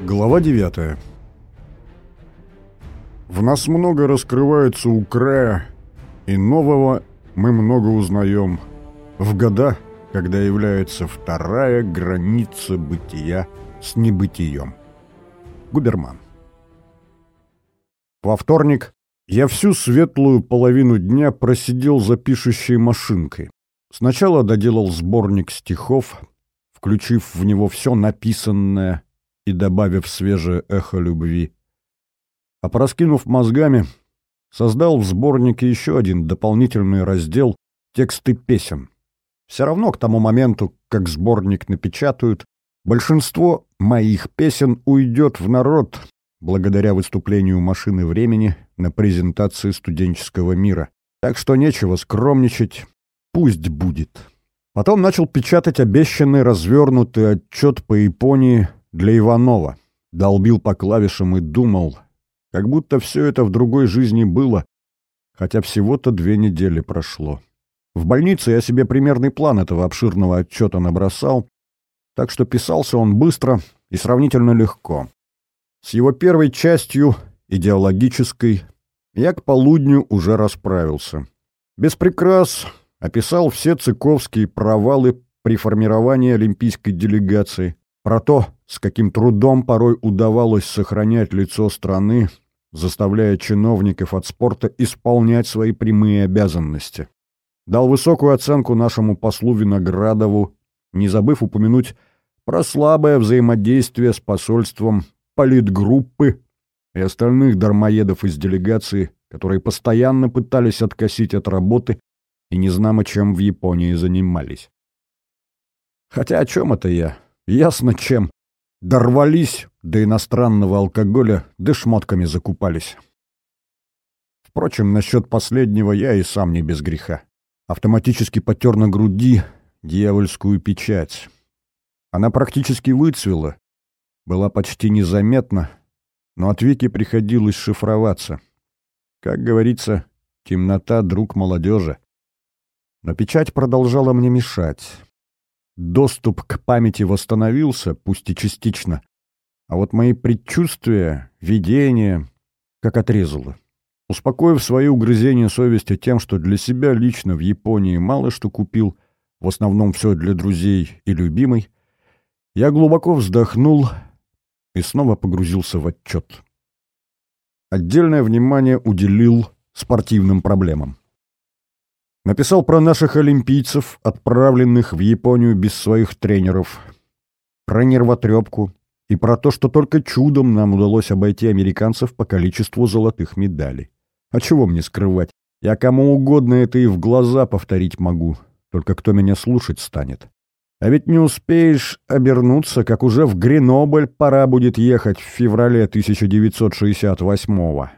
Глава 9 В нас много раскрывается у края, и нового мы много узнаем. В года, когда является вторая граница бытия с небытием. Губерман. Во вторник я всю светлую половину дня просидел за пишущей машинкой. Сначала доделал сборник стихов, включив в него все написанное и добавив свежее эхо любви. А пораскинув мозгами, создал в сборнике еще один дополнительный раздел «Тексты песен». Все равно к тому моменту, как сборник напечатают, большинство моих песен уйдет в народ благодаря выступлению «Машины времени» на презентации студенческого мира. Так что нечего скромничать, пусть будет. Потом начал печатать обещанный развернутый отчет по Японии для Иванова. Долбил по клавишам и думал, как будто все это в другой жизни было, хотя всего-то две недели прошло. В больнице я себе примерный план этого обширного отчета набросал, так что писался он быстро и сравнительно легко. С его первой частью, идеологической, я к полудню уже расправился. Без прикрас описал все цыковские провалы при формировании олимпийской делегации, про то, с каким трудом порой удавалось сохранять лицо страны, заставляя чиновников от спорта исполнять свои прямые обязанности. Дал высокую оценку нашему послу Виноградову, не забыв упомянуть про слабое взаимодействие с посольством политгруппы и остальных дармоедов из делегации, которые постоянно пытались откосить от работы и незнамо чем в Японии занимались. Хотя о чем это я? Ясно чем. Дорвались до иностранного алкоголя, да шмотками закупались. Впрочем, насчет последнего я и сам не без греха. Автоматически потер на груди дьявольскую печать. Она практически выцвела, была почти незаметна, но от веки приходилось шифроваться. Как говорится, темнота — друг молодежи. Но печать продолжала мне мешать. Доступ к памяти восстановился, пусть и частично, а вот мои предчувствия, видения как отрезало. Успокоив свои угрызения совести тем, что для себя лично в Японии мало что купил, в основном все для друзей и любимой, я глубоко вздохнул и снова погрузился в отчет. Отдельное внимание уделил спортивным проблемам. Написал про наших олимпийцев, отправленных в Японию без своих тренеров. Про нервотрепку и про то, что только чудом нам удалось обойти американцев по количеству золотых медалей. А чего мне скрывать? Я кому угодно это и в глаза повторить могу, только кто меня слушать станет. А ведь не успеешь обернуться, как уже в Гренобль пора будет ехать в феврале 1968-го.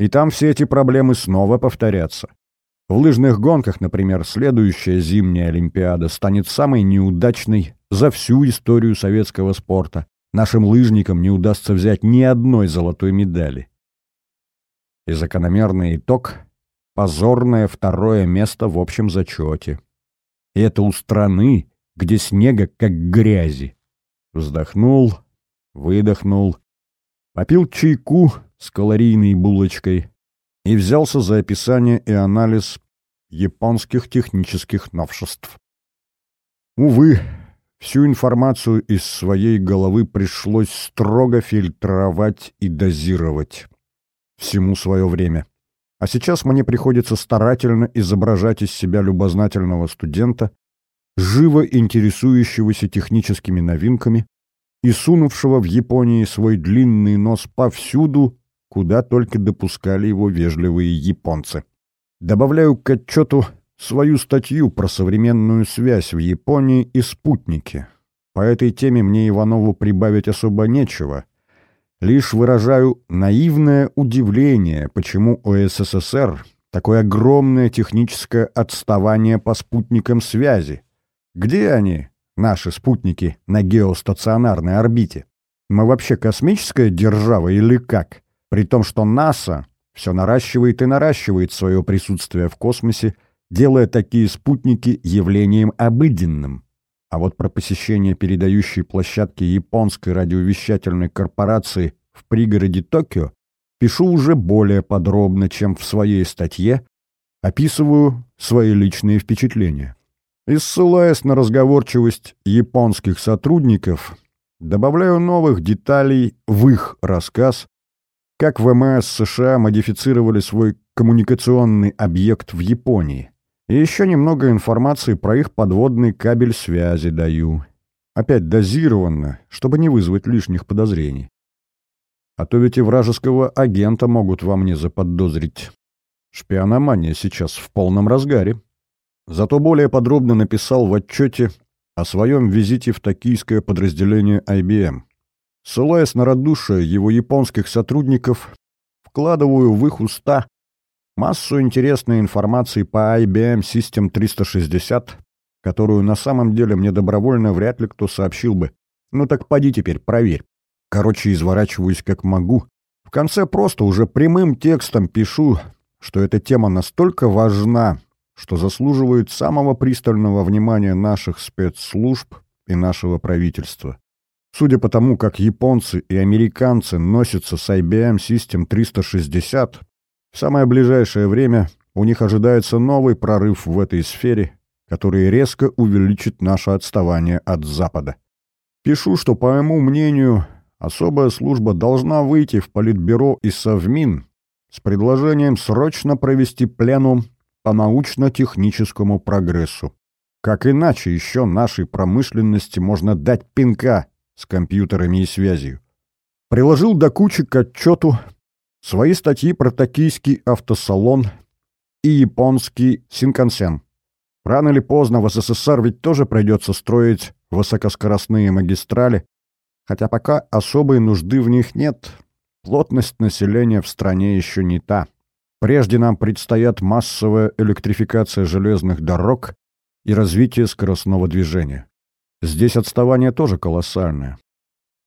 И там все эти проблемы снова повторятся. В лыжных гонках, например, следующая зимняя Олимпиада станет самой неудачной за всю историю советского спорта. Нашим лыжникам не удастся взять ни одной золотой медали. И закономерный итог — позорное второе место в общем зачете. И это у страны, где снега как грязи. Вздохнул, выдохнул, попил чайку с калорийной булочкой, и взялся за описание и анализ японских технических новшеств. Увы, всю информацию из своей головы пришлось строго фильтровать и дозировать. Всему свое время. А сейчас мне приходится старательно изображать из себя любознательного студента, живо интересующегося техническими новинками и сунувшего в Японии свой длинный нос повсюду, куда только допускали его вежливые японцы. Добавляю к отчету свою статью про современную связь в Японии и спутники. По этой теме мне Иванову прибавить особо нечего. Лишь выражаю наивное удивление, почему у СССР такое огромное техническое отставание по спутникам связи. Где они, наши спутники, на геостационарной орбите? Мы вообще космическая держава или как? При том, что НАСА все наращивает и наращивает свое присутствие в космосе, делая такие спутники явлением обыденным. А вот про посещение передающей площадки японской радиовещательной корпорации в пригороде Токио пишу уже более подробно, чем в своей статье, описываю свои личные впечатления. И ссылаясь на разговорчивость японских сотрудников, добавляю новых деталей в их рассказ, как ВМС США модифицировали свой коммуникационный объект в Японии. И еще немного информации про их подводный кабель связи даю. Опять дозированно, чтобы не вызвать лишних подозрений. А то ведь и вражеского агента могут во мне заподозрить. Шпиономания сейчас в полном разгаре. Зато более подробно написал в отчете о своем визите в токийское подразделение IBM. Ссылаясь на радушие его японских сотрудников, вкладываю в их уста массу интересной информации по IBM System 360, которую на самом деле мне добровольно вряд ли кто сообщил бы. Ну так поди теперь, проверь. Короче, изворачиваюсь как могу. В конце просто уже прямым текстом пишу, что эта тема настолько важна, что заслуживает самого пристального внимания наших спецслужб и нашего правительства. Судя по тому, как японцы и американцы носятся с IBM System 360, в самое ближайшее время у них ожидается новый прорыв в этой сфере, который резко увеличит наше отставание от Запада. Пишу, что, по моему мнению, особая служба должна выйти в Политбюро и Совмин с предложением срочно провести пленум по научно-техническому прогрессу. Как иначе еще нашей промышленности можно дать пинка с компьютерами и связью? Приложил до кучи к отчету Свои статьи про токийский автосалон и японский Синкансен. Рано или поздно в СССР ведь тоже придется строить высокоскоростные магистрали, хотя пока особой нужды в них нет. Плотность населения в стране еще не та. Прежде нам предстоят массовая электрификация железных дорог и развитие скоростного движения. Здесь отставание тоже колоссальное.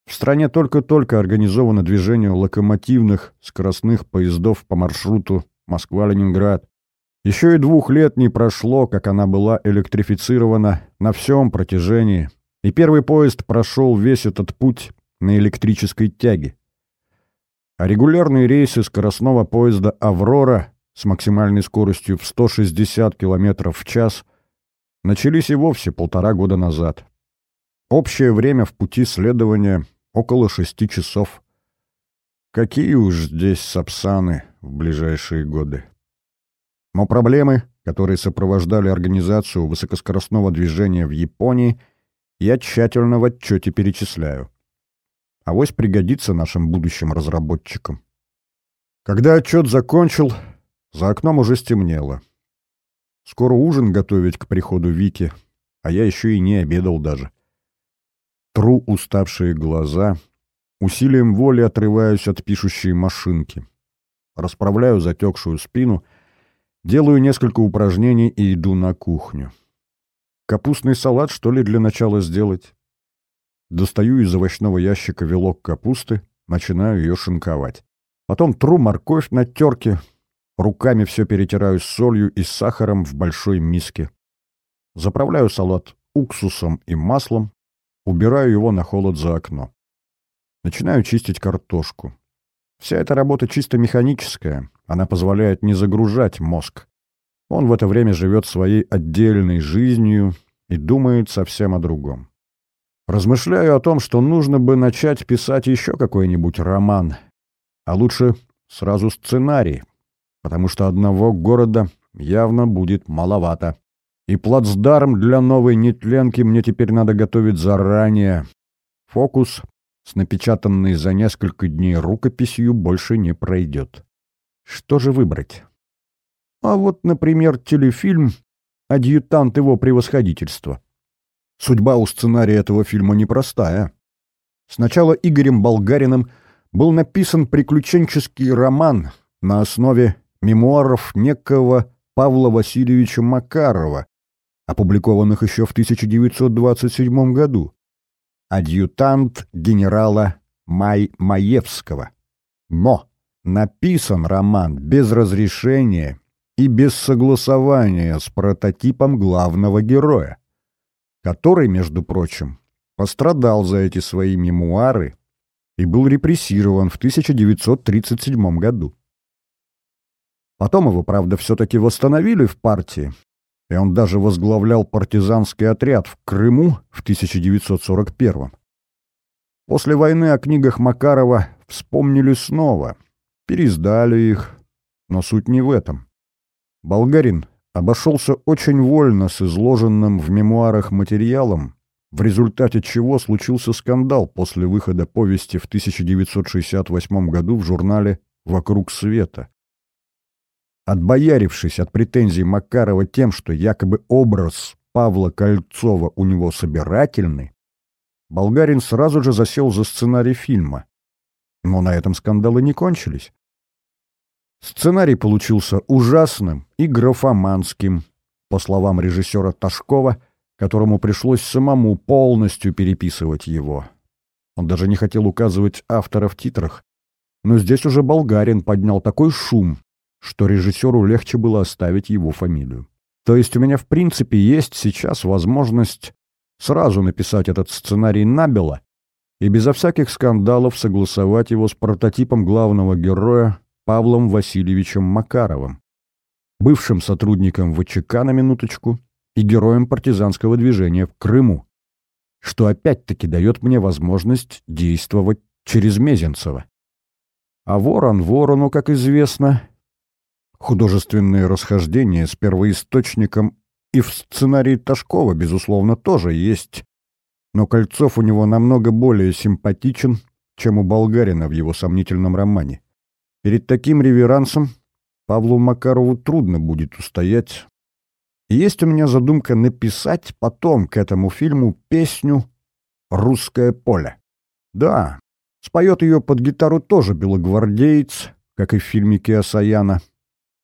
В стране только-только организовано движение локомотивных скоростных поездов по маршруту Москва-Ленинград. Еще и двух лет не прошло, как она была электрифицирована на всем протяжении, и первый поезд прошел весь этот путь на электрической тяге. А регулярные рейсы скоростного поезда «Аврора» с максимальной скоростью в 160 км в час начались и вовсе полтора года назад. Общее время в пути следования около шести часов. Какие уж здесь сапсаны в ближайшие годы. Но проблемы, которые сопровождали организацию высокоскоростного движения в Японии, я тщательно в отчете перечисляю. Авось пригодится нашим будущим разработчикам. Когда отчет закончил, за окном уже стемнело. Скоро ужин готовить к приходу Вики, а я еще и не обедал даже. Тру уставшие глаза, усилием воли отрываюсь от пишущей машинки. Расправляю затекшую спину, делаю несколько упражнений и иду на кухню. Капустный салат, что ли, для начала сделать? Достаю из овощного ящика вилок капусты, начинаю ее шинковать. Потом тру морковь на терке, руками все перетираю с солью и сахаром в большой миске. Заправляю салат уксусом и маслом, Убираю его на холод за окно. Начинаю чистить картошку. Вся эта работа чисто механическая. Она позволяет не загружать мозг. Он в это время живет своей отдельной жизнью и думает совсем о другом. Размышляю о том, что нужно бы начать писать еще какой-нибудь роман, а лучше сразу сценарий, потому что одного города явно будет маловато. И плацдарм для новой нетленки мне теперь надо готовить заранее. Фокус с напечатанной за несколько дней рукописью больше не пройдет. Что же выбрать? А вот, например, телефильм «Адъютант его превосходительства». Судьба у сценария этого фильма непростая. Сначала Игорем Болгариным был написан приключенческий роман на основе мемуаров некого Павла Васильевича Макарова, опубликованных еще в 1927 году. Адъютант генерала Май Маевского. Но написан роман без разрешения и без согласования с прототипом главного героя. который, между прочим, пострадал за эти свои мемуары и был репрессирован в 1937 году. Потом его, правда, все-таки восстановили в партии, и он даже возглавлял партизанский отряд в Крыму в 1941 После войны о книгах Макарова вспомнили снова, пересдали их, но суть не в этом. Болгарин обошелся очень вольно с изложенным в мемуарах материалом, в результате чего случился скандал после выхода повести в 1968 году в журнале «Вокруг света». Отбоярившись от претензий Макарова тем, что якобы образ Павла Кольцова у него собирательный, Болгарин сразу же засел за сценарий фильма. Но на этом скандалы не кончились. Сценарий получился ужасным и графоманским, по словам режиссера Ташкова, которому пришлось самому полностью переписывать его. Он даже не хотел указывать автора в титрах, но здесь уже болгарин поднял такой шум, что режиссеру легче было оставить его фамилию. То есть у меня в принципе есть сейчас возможность сразу написать этот сценарий набело и безо всяких скандалов согласовать его с прототипом главного героя Павлом Васильевичем Макаровым, бывшим сотрудником ВЧК на минуточку и героем партизанского движения в Крыму, что опять-таки дает мне возможность действовать через Мезенцева. А ворон ворону, как известно, художественные расхождения с первоисточником и в сценарии Ташкова, безусловно, тоже есть, но Кольцов у него намного более симпатичен, чем у Болгарина в его сомнительном романе. Перед таким реверансом Павлу Макарову трудно будет устоять. Есть у меня задумка написать потом к этому фильму песню «Русское поле». Да, споет ее под гитару тоже белогвардеец, как и в фильме Киосаяна.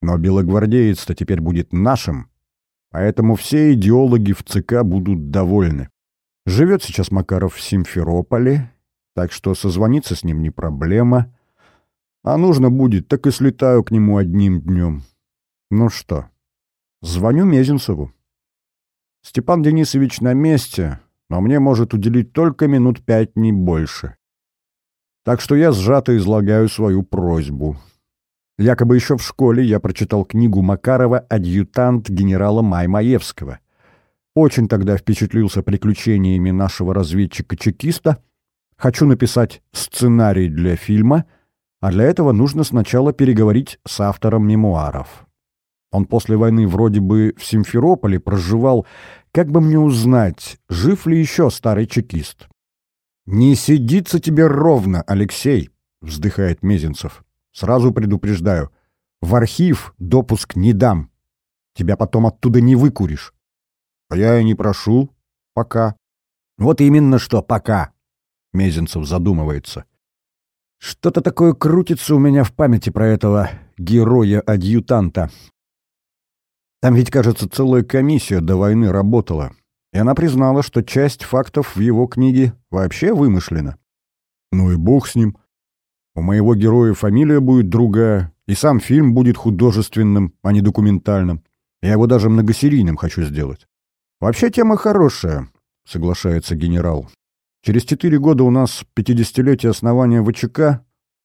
Но белогвардеец-то теперь будет нашим, поэтому все идеологи в ЦК будут довольны. Живет сейчас Макаров в Симферополе, так что созвониться с ним не проблема — а нужно будет, так и слетаю к нему одним днем. Ну что, звоню Мезенцеву. Степан Денисович на месте, но мне может уделить только минут пять, не больше. Так что я сжато излагаю свою просьбу. Якобы еще в школе я прочитал книгу Макарова «Адъютант генерала Маймаевского». Очень тогда впечатлился приключениями нашего разведчика-чекиста. Хочу написать сценарий для фильма — а для этого нужно сначала переговорить с автором мемуаров. Он после войны вроде бы в Симферополе проживал, как бы мне узнать, жив ли еще старый чекист. «Не сидится тебе ровно, Алексей», — вздыхает Мезенцев. «Сразу предупреждаю, в архив допуск не дам. Тебя потом оттуда не выкуришь». «А я и не прошу. Пока». «Вот именно что пока», — Мезенцев задумывается. Что-то такое крутится у меня в памяти про этого героя-адъютанта. Там ведь, кажется, целая комиссия до войны работала, и она признала, что часть фактов в его книге вообще вымышлена. Ну и бог с ним. У моего героя фамилия будет другая, и сам фильм будет художественным, а не документальным. Я его даже многосерийным хочу сделать. Вообще тема хорошая, соглашается генерал. Через четыре года у нас пятидесятилетие основания ВЧК.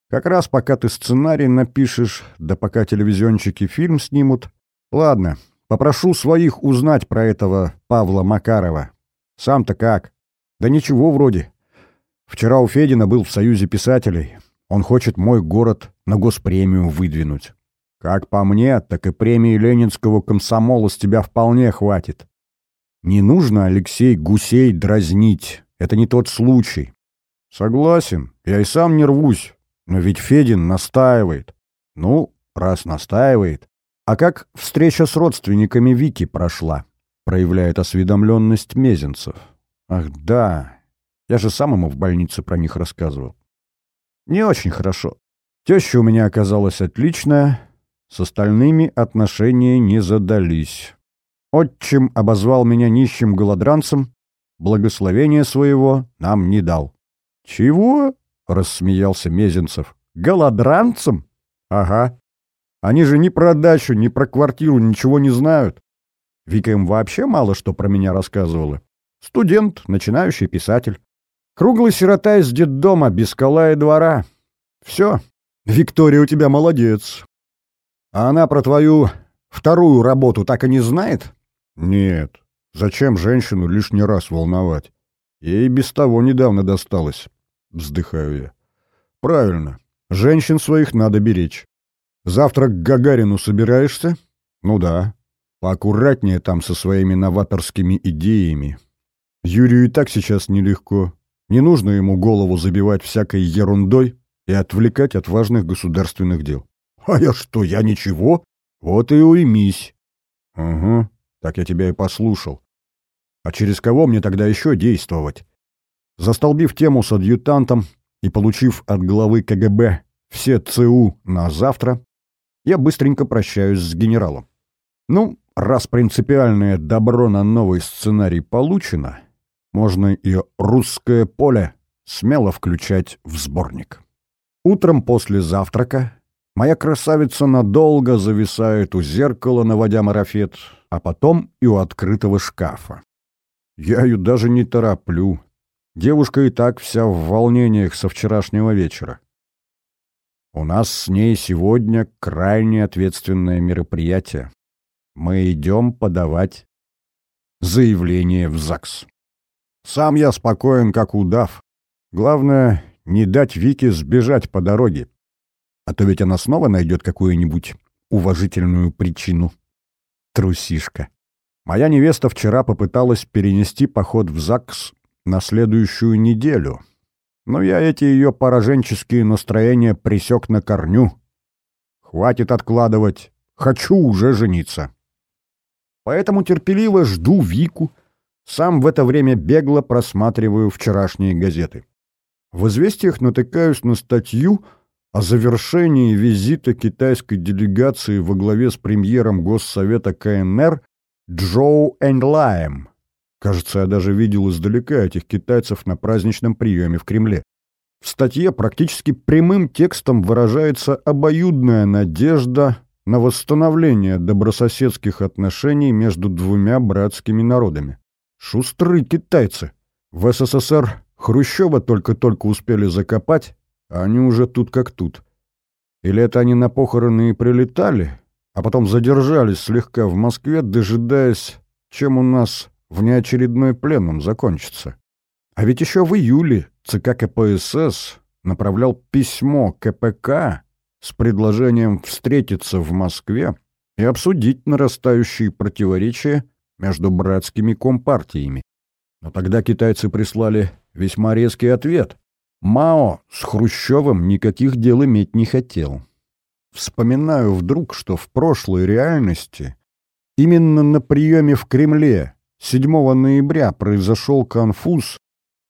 Как раз пока ты сценарий напишешь, да пока телевизионщики фильм снимут. Ладно, попрошу своих узнать про этого Павла Макарова. Сам-то как? Да ничего вроде. Вчера у Федина был в Союзе писателей. Он хочет мой город на госпремию выдвинуть. Как по мне, так и премии Ленинского комсомола с тебя вполне хватит. Не нужно, Алексей, гусей дразнить. Это не тот случай. Согласен, я и сам не рвусь, но ведь Федин настаивает. Ну, раз настаивает. А как встреча с родственниками Вики прошла? Проявляет осведомленность Мезенцев. Ах, да, я же сам ему в больнице про них рассказывал. Не очень хорошо. Теща у меня оказалась отличная, с остальными отношения не задались. Отчим обозвал меня нищим голодранцем, благословения своего нам не дал. «Чего?» — рассмеялся Мезенцев. «Голодранцам? Ага. Они же ни про дачу, ни про квартиру ничего не знают. Вика им вообще мало что про меня рассказывала. Студент, начинающий писатель. Круглый сирота из детдома, без скала и двора. Все. Виктория у тебя молодец. А она про твою вторую работу так и не знает? Нет. Зачем женщину лишний раз волновать? Ей без того недавно досталось. Вздыхаю я. Правильно. Женщин своих надо беречь. Завтра к Гагарину собираешься? Ну да. Поаккуратнее там со своими новаторскими идеями. Юрию и так сейчас нелегко. Не нужно ему голову забивать всякой ерундой и отвлекать от важных государственных дел. А я что, я ничего? Вот и уймись. Угу, так я тебя и послушал. А через кого мне тогда еще действовать? Застолбив тему с адъютантом и получив от главы КГБ все ЦУ на завтра, я быстренько прощаюсь с генералом. Ну, раз принципиальное добро на новый сценарий получено, можно и «Русское поле» смело включать в сборник. Утром после завтрака моя красавица надолго зависает у зеркала, наводя марафет, а потом и у открытого шкафа. Я ее даже не тороплю. Девушка и так вся в волнениях со вчерашнего вечера. У нас с ней сегодня крайне ответственное мероприятие. Мы идем подавать заявление в ЗАГС. Сам я спокоен, как удав. Главное, не дать Вике сбежать по дороге. А то ведь она снова найдет какую-нибудь уважительную причину. Трусишка. Моя невеста вчера попыталась перенести поход в ЗАГС на следующую неделю. Но я эти ее пораженческие настроения присек на корню. Хватит откладывать. Хочу уже жениться. Поэтому терпеливо жду Вику, сам в это время бегло просматриваю вчерашние газеты. В известиях натыкаюсь на статью о завершении визита китайской делегации во главе с премьером Госсовета КНР Джоу Энлаем. Кажется, я даже видел издалека этих китайцев на праздничном приеме в Кремле. В статье практически прямым текстом выражается обоюдная надежда на восстановление добрососедских отношений между двумя братскими народами. Шустры китайцы. В СССР Хрущева только-только успели закопать, а они уже тут как тут. Или это они на похороны и прилетали, а потом задержались слегка в Москве, дожидаясь, чем у нас внеочередной пленум закончится. А ведь еще в июле ЦК КПСС направлял письмо КПК с предложением встретиться в Москве и обсудить нарастающие противоречия между братскими компартиями. Но тогда китайцы прислали весьма резкий ответ. Мао с Хрущевым никаких дел иметь не хотел. Вспоминаю вдруг, что в прошлой реальности именно на приеме в Кремле 7 ноября произошел конфуз,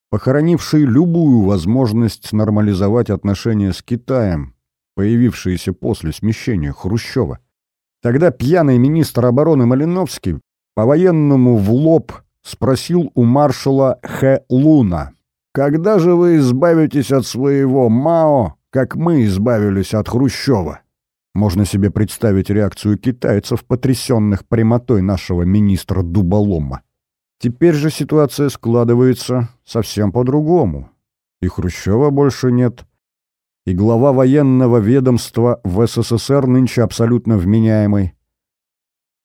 похоронивший любую возможность нормализовать отношения с Китаем, появившиеся после смещения Хрущева. Тогда пьяный министр обороны Малиновский по-военному в лоб спросил у маршала Хэ Луна, «Когда же вы избавитесь от своего Мао, как мы избавились от Хрущева?» Можно себе представить реакцию китайцев, потрясенных прямотой нашего министра Дуболома. Теперь же ситуация складывается совсем по-другому. И Хрущева больше нет, и глава военного ведомства в СССР нынче абсолютно вменяемый.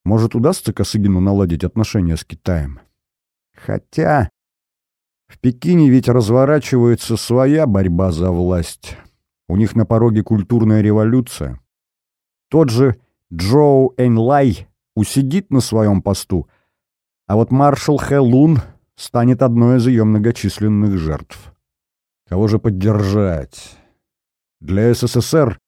Может, удастся Косыгину наладить отношения с Китаем? Хотя в Пекине ведь разворачивается своя борьба за власть. У них на пороге культурная революция. Тот же Джоу Энлай усидит на своем посту, а вот маршал Хэ Лун станет одной из ее многочисленных жертв. Кого же поддержать? Для СССР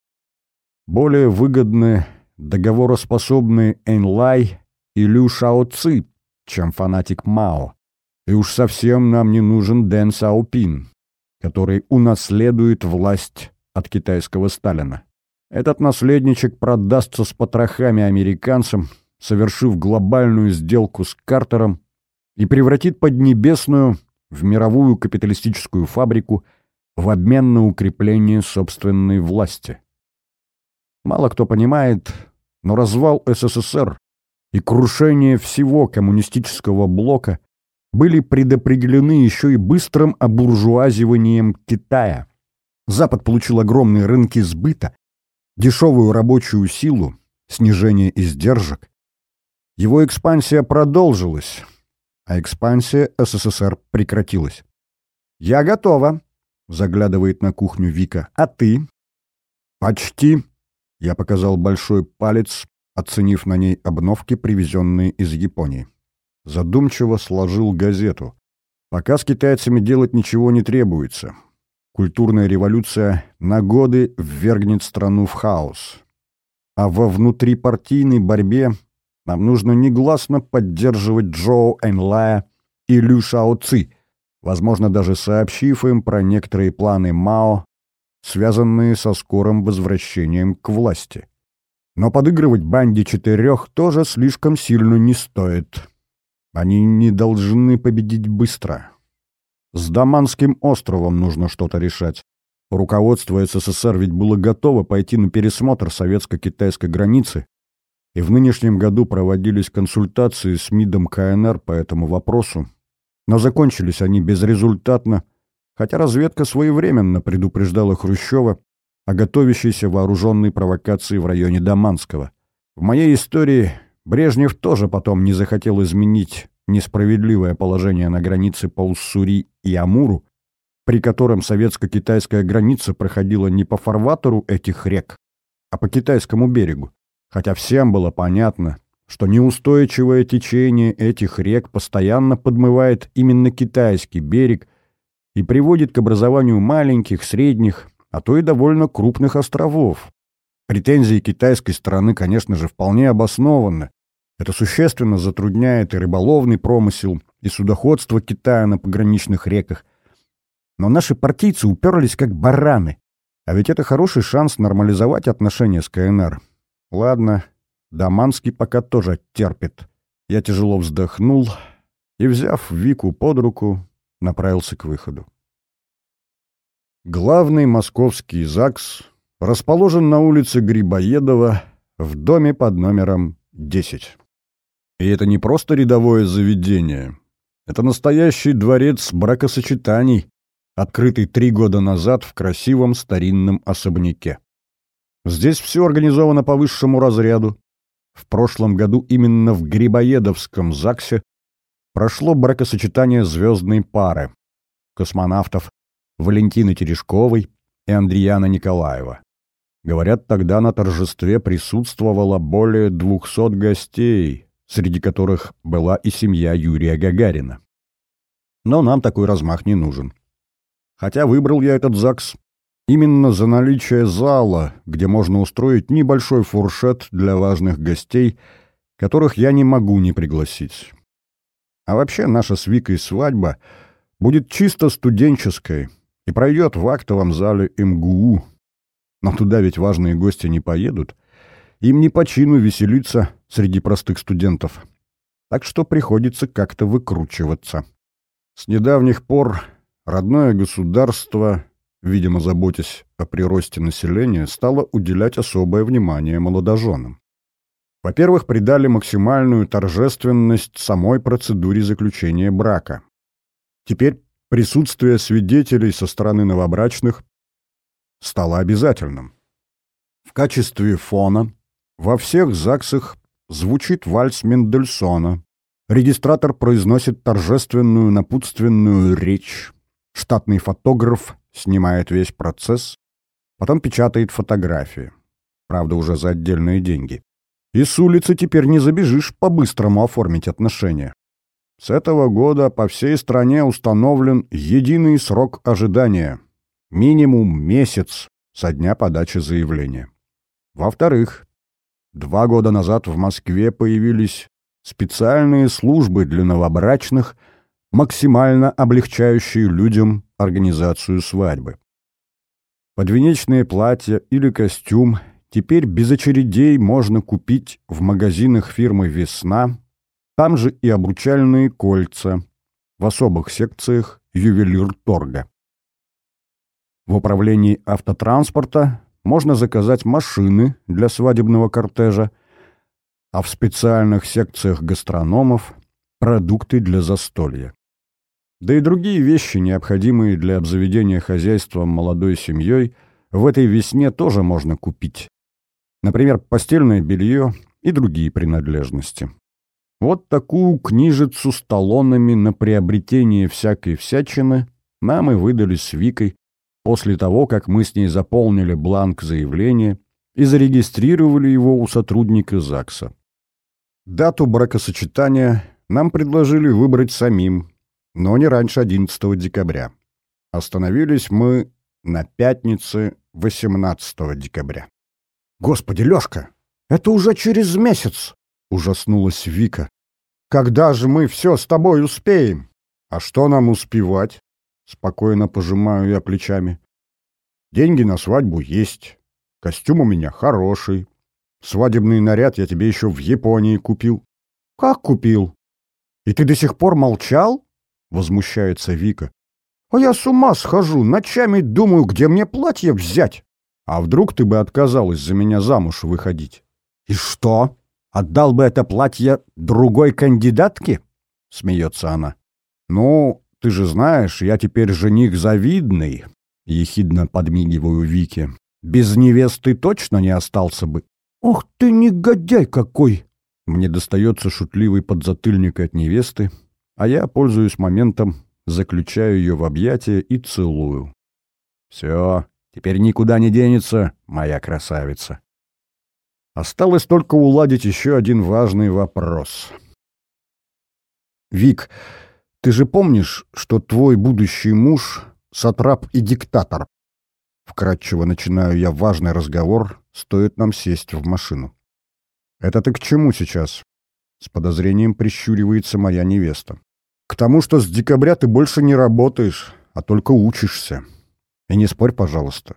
более выгодны договороспособный Энлай и Лю Шао Ци, чем фанатик Мао. И уж совсем нам не нужен Дэн Саопин, который унаследует власть от китайского Сталина. Этот наследничек продастся с потрохами американцам, совершив глобальную сделку с Картером и превратит Поднебесную в мировую капиталистическую фабрику в обмен на укрепление собственной власти. Мало кто понимает, но развал СССР и крушение всего коммунистического блока были предопределены еще и быстрым обуржуазиванием Китая. Запад получил огромные рынки сбыта, дешевую рабочую силу, снижение издержек. Его экспансия продолжилась, а экспансия СССР прекратилась. «Я готова», — заглядывает на кухню Вика. «А ты?» «Почти», — я показал большой палец, оценив на ней обновки, привезенные из Японии. Задумчиво сложил газету. «Пока с китайцами делать ничего не требуется. Культурная революция на годы ввергнет страну в хаос. А во внутрипартийной борьбе нам нужно негласно поддерживать Джоу Энлая и Лю Шао Ци, возможно, даже сообщив им про некоторые планы Мао, связанные со скорым возвращением к власти. Но подыгрывать банде четырех тоже слишком сильно не стоит. Они не должны победить быстро. С Даманским островом нужно что-то решать. Руководство СССР ведь было готово пойти на пересмотр советско-китайской границы, и в нынешнем году проводились консультации с МИДом КНР по этому вопросу, но закончились они безрезультатно, хотя разведка своевременно предупреждала Хрущева о готовящейся вооруженной провокации в районе Даманского. В моей истории Брежнев тоже потом не захотел изменить несправедливое положение на границе по Уссури и Амуру, при котором советско-китайская граница проходила не по фарватеру этих рек, а по китайскому берегу хотя всем было понятно, что неустойчивое течение этих рек постоянно подмывает именно китайский берег и приводит к образованию маленьких, средних, а то и довольно крупных островов. Претензии китайской стороны, конечно же, вполне обоснованы. Это существенно затрудняет и рыболовный промысел, и судоходство Китая на пограничных реках. Но наши партийцы уперлись как бараны. А ведь это хороший шанс нормализовать отношения с КНР. Ладно, Даманский пока тоже терпит. Я тяжело вздохнул и, взяв Вику под руку, направился к выходу. Главный московский ЗАГС расположен на улице Грибоедова в доме под номером 10. И это не просто рядовое заведение. Это настоящий дворец бракосочетаний, открытый три года назад в красивом старинном особняке. Здесь все организовано по высшему разряду. В прошлом году именно в Грибоедовском ЗАГСе прошло бракосочетание звездной пары космонавтов Валентины Терешковой и Андреяна Николаева. Говорят, тогда на торжестве присутствовало более двухсот гостей, среди которых была и семья Юрия Гагарина. Но нам такой размах не нужен. Хотя выбрал я этот ЗАГС Именно за наличие зала, где можно устроить небольшой фуршет для важных гостей, которых я не могу не пригласить. А вообще наша с Викой свадьба будет чисто студенческой и пройдет в актовом зале МГУ. Но туда ведь важные гости не поедут. Им не по чину веселиться среди простых студентов. Так что приходится как-то выкручиваться. С недавних пор родное государство видимо, заботясь о приросте населения, стала уделять особое внимание молодоженам. Во-первых, придали максимальную торжественность самой процедуре заключения брака. Теперь присутствие свидетелей со стороны новобрачных стало обязательным. В качестве фона во всех ЗАГСах звучит вальс Мендельсона, регистратор произносит торжественную напутственную речь, штатный фотограф снимает весь процесс, потом печатает фотографии. Правда, уже за отдельные деньги. И с улицы теперь не забежишь по-быстрому оформить отношения. С этого года по всей стране установлен единый срок ожидания. Минимум месяц со дня подачи заявления. Во-вторых, два года назад в Москве появились специальные службы для новобрачных, максимально облегчающие людям организацию свадьбы. Подвенечное платье или костюм теперь без очередей можно купить в магазинах фирмы «Весна», там же и обручальные кольца в особых секциях ювелир-торга. В управлении автотранспорта можно заказать машины для свадебного кортежа, а в специальных секциях гастрономов – продукты для застолья. Да и другие вещи, необходимые для обзаведения хозяйством молодой семьей, в этой весне тоже можно купить. Например, постельное белье и другие принадлежности. Вот такую книжицу с талонами на приобретение всякой всячины нам и выдали с Викой после того, как мы с ней заполнили бланк заявления и зарегистрировали его у сотрудника ЗАГСа. Дату бракосочетания нам предложили выбрать самим, но не раньше 11 декабря. Остановились мы на пятнице 18 декабря. «Господи, Лёшка, это уже через месяц!» — ужаснулась Вика. «Когда же мы все с тобой успеем?» «А что нам успевать?» — спокойно пожимаю я плечами. «Деньги на свадьбу есть. Костюм у меня хороший. Свадебный наряд я тебе еще в Японии купил». «Как купил? И ты до сих пор молчал?» — возмущается Вика. «А я с ума схожу, ночами думаю, где мне платье взять. А вдруг ты бы отказалась за меня замуж выходить?» «И что? Отдал бы это платье другой кандидатке?» — смеется она. «Ну, ты же знаешь, я теперь жених завидный», — ехидно подмигиваю Вике. «Без невесты точно не остался бы». «Ох ты негодяй какой!» Мне достается шутливый подзатыльник от невесты, а я, пользуюсь моментом, заключаю ее в объятия и целую. «Все, теперь никуда не денется, моя красавица». Осталось только уладить еще один важный вопрос. «Вик, ты же помнишь, что твой будущий муж — сатрап и диктатор?» Вкратчиво начинаю я важный разговор, стоит нам сесть в машину. «Это ты к чему сейчас?» С подозрением прищуривается моя невеста. «К тому, что с декабря ты больше не работаешь, а только учишься. И не спорь, пожалуйста».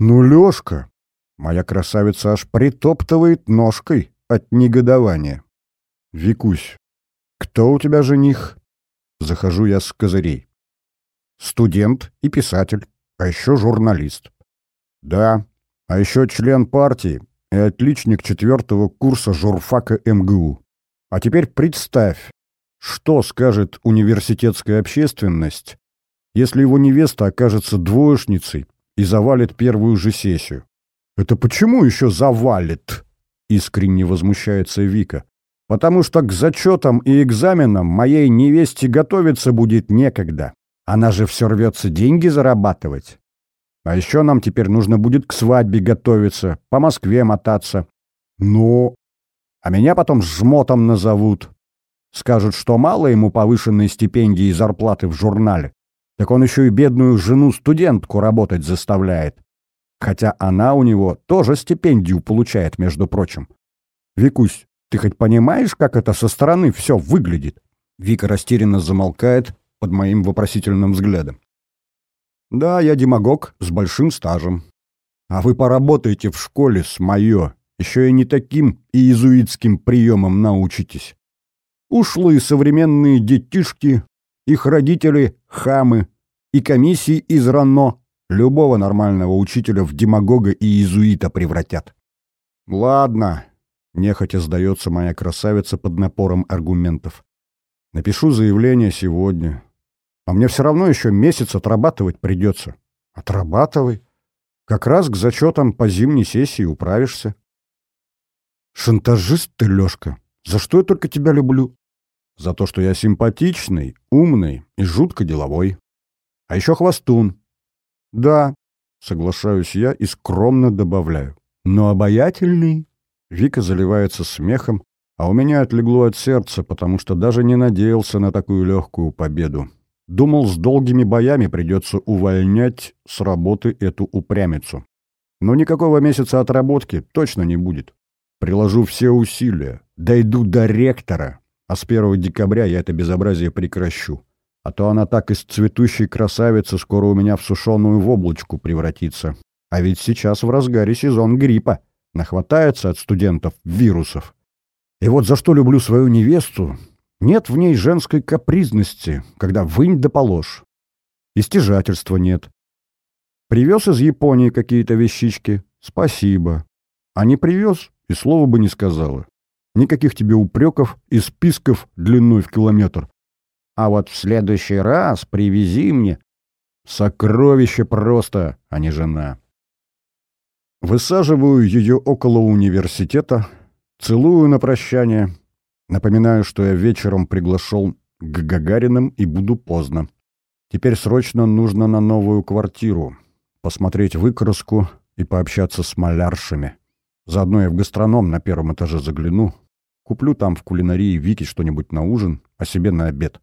«Ну, Лёшка, Моя красавица аж притоптывает ножкой от негодования. «Викусь, кто у тебя жених?» Захожу я с козырей. «Студент и писатель, а еще журналист». «Да, а еще член партии и отличник четвертого курса журфака МГУ. А теперь представь, что скажет университетская общественность, если его невеста окажется двоечницей и завалит первую же сессию. «Это почему еще завалит?» — искренне возмущается Вика. «Потому что к зачетам и экзаменам моей невесте готовиться будет некогда. Она же все рвется деньги зарабатывать. А еще нам теперь нужно будет к свадьбе готовиться, по Москве мотаться. Ну, а меня потом жмотом назовут. Скажут, что мало ему повышенной стипендии и зарплаты в журнале. Так он еще и бедную жену-студентку работать заставляет. Хотя она у него тоже стипендию получает, между прочим. Викусь, ты хоть понимаешь, как это со стороны все выглядит? Вика растерянно замолкает под моим вопросительным взглядом. Да, я демагог с большим стажем. А вы поработаете в школе с моё, еще и не таким иезуитским приемом научитесь. Ушлые современные детишки, их родители — хамы, и комиссии из РАНО Любого нормального учителя в демагога и иезуита превратят. Ладно, нехотя сдается моя красавица под напором аргументов. Напишу заявление сегодня. А мне все равно еще месяц отрабатывать придется. Отрабатывай. Как раз к зачетам по зимней сессии управишься. Шантажист ты, Лешка. За что я только тебя люблю? За то, что я симпатичный, умный и жутко деловой. А еще хвостун. Да, соглашаюсь я и скромно добавляю. Но обаятельный. Вика заливается смехом, а у меня отлегло от сердца, потому что даже не надеялся на такую легкую победу. Думал, с долгими боями придется увольнять с работы эту упрямицу. Но никакого месяца отработки точно не будет. Приложу все усилия, дойду до ректора, а с 1 декабря я это безобразие прекращу. А то она так из цветущей красавицы скоро у меня в сушеную воблочку превратится. А ведь сейчас в разгаре сезон гриппа. Нахватается от студентов вирусов. И вот за что люблю свою невесту, нет в ней женской капризности, когда вынь да положь. И стяжательства нет. Привез из Японии какие-то вещички? Спасибо. А не привез, и слова бы не сказала. Никаких тебе упреков и списков длиной в километр. А вот в следующий раз привези мне... Сокровище просто, а не жена. Высаживаю ее около университета, целую на прощание, напоминаю, что я вечером приглашен к Гагариным и буду поздно. Теперь срочно нужно на новую квартиру, посмотреть выкраску и пообщаться с маляршами. Заодно я в гастроном на первом этаже загляну, куплю там в кулинарии Вики что-нибудь на ужин, а себе на обед.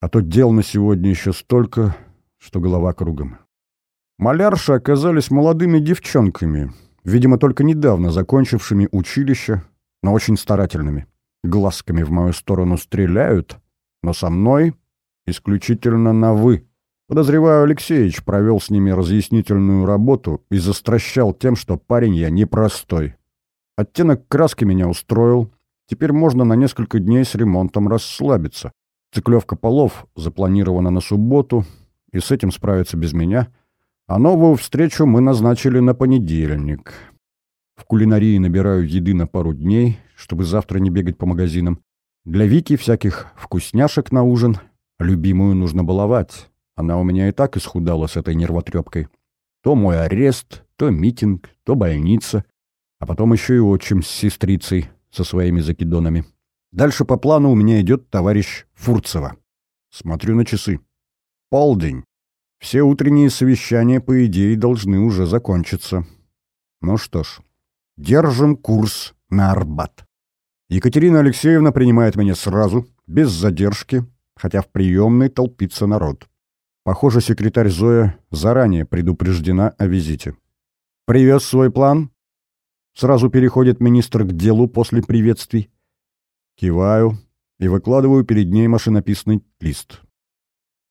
А то дел на сегодня еще столько, что голова кругом. Малярши оказались молодыми девчонками, видимо, только недавно закончившими училище, но очень старательными. Глазками в мою сторону стреляют, но со мной исключительно на «вы». Подозреваю, Алексеевич провел с ними разъяснительную работу и застращал тем, что парень я непростой. Оттенок краски меня устроил. Теперь можно на несколько дней с ремонтом расслабиться. Циклевка полов запланирована на субботу, и с этим справиться без меня. А новую встречу мы назначили на понедельник. В кулинарии набираю еды на пару дней, чтобы завтра не бегать по магазинам. Для Вики всяких вкусняшек на ужин. Любимую нужно баловать. Она у меня и так исхудала с этой нервотрепкой. То мой арест, то митинг, то больница. А потом еще и отчим с сестрицей со своими закидонами. Дальше по плану у меня идет товарищ Фурцева. Смотрю на часы. Полдень. Все утренние совещания, по идее, должны уже закончиться. Ну что ж, держим курс на Арбат. Екатерина Алексеевна принимает меня сразу, без задержки, хотя в приемной толпится народ. Похоже, секретарь Зоя заранее предупреждена о визите. «Привез свой план?» Сразу переходит министр к делу после приветствий. Киваю и выкладываю перед ней машинописный лист.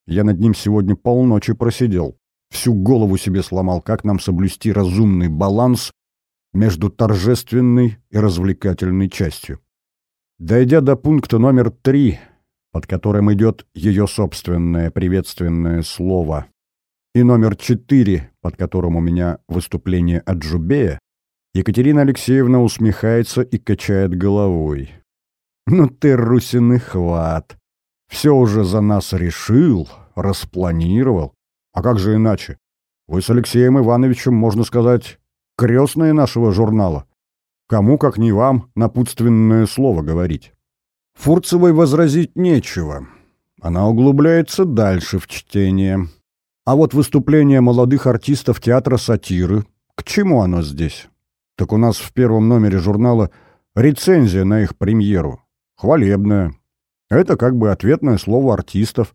Я над ним сегодня полночи просидел. Всю голову себе сломал, как нам соблюсти разумный баланс между торжественной и развлекательной частью. Дойдя до пункта номер три, под которым идет ее собственное приветственное слово, и номер четыре, под которым у меня выступление от Джубея, Екатерина Алексеевна усмехается и качает головой. «Ну ты, Русины, хват! Все уже за нас решил, распланировал. А как же иначе? Вы с Алексеем Ивановичем, можно сказать, крестные нашего журнала. Кому, как не вам, напутственное слово говорить?» Фурцевой возразить нечего. Она углубляется дальше в чтение. А вот выступление молодых артистов театра сатиры, к чему оно здесь? Так у нас в первом номере журнала рецензия на их премьеру. Хвалебная. Это как бы ответное слово артистов.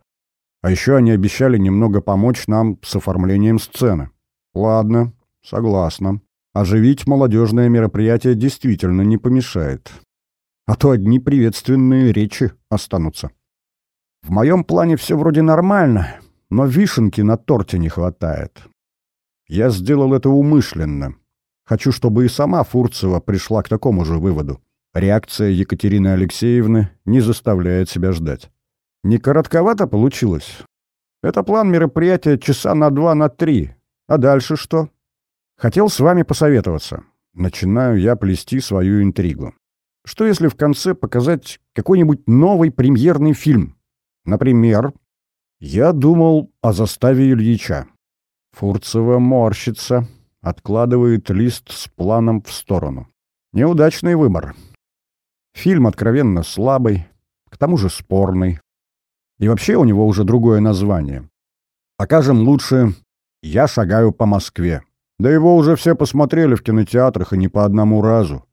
А еще они обещали немного помочь нам с оформлением сцены. Ладно, согласна. Оживить молодежное мероприятие действительно не помешает а то одни приветственные речи останутся. В моем плане все вроде нормально, но вишенки на торте не хватает. Я сделал это умышленно. Хочу, чтобы и сама Фурцева пришла к такому же выводу. Реакция Екатерины Алексеевны не заставляет себя ждать. Не коротковато получилось. Это план мероприятия часа на два, на три. А дальше что? Хотел с вами посоветоваться. Начинаю я плести свою интригу. Что если в конце показать какой-нибудь новый премьерный фильм? Например, я думал о заставе Ильича. Фурцева морщится, откладывает лист с планом в сторону. Неудачный выбор. Фильм откровенно слабый, к тому же спорный. И вообще у него уже другое название. Покажем лучше «Я шагаю по Москве». Да его уже все посмотрели в кинотеатрах и не по одному разу.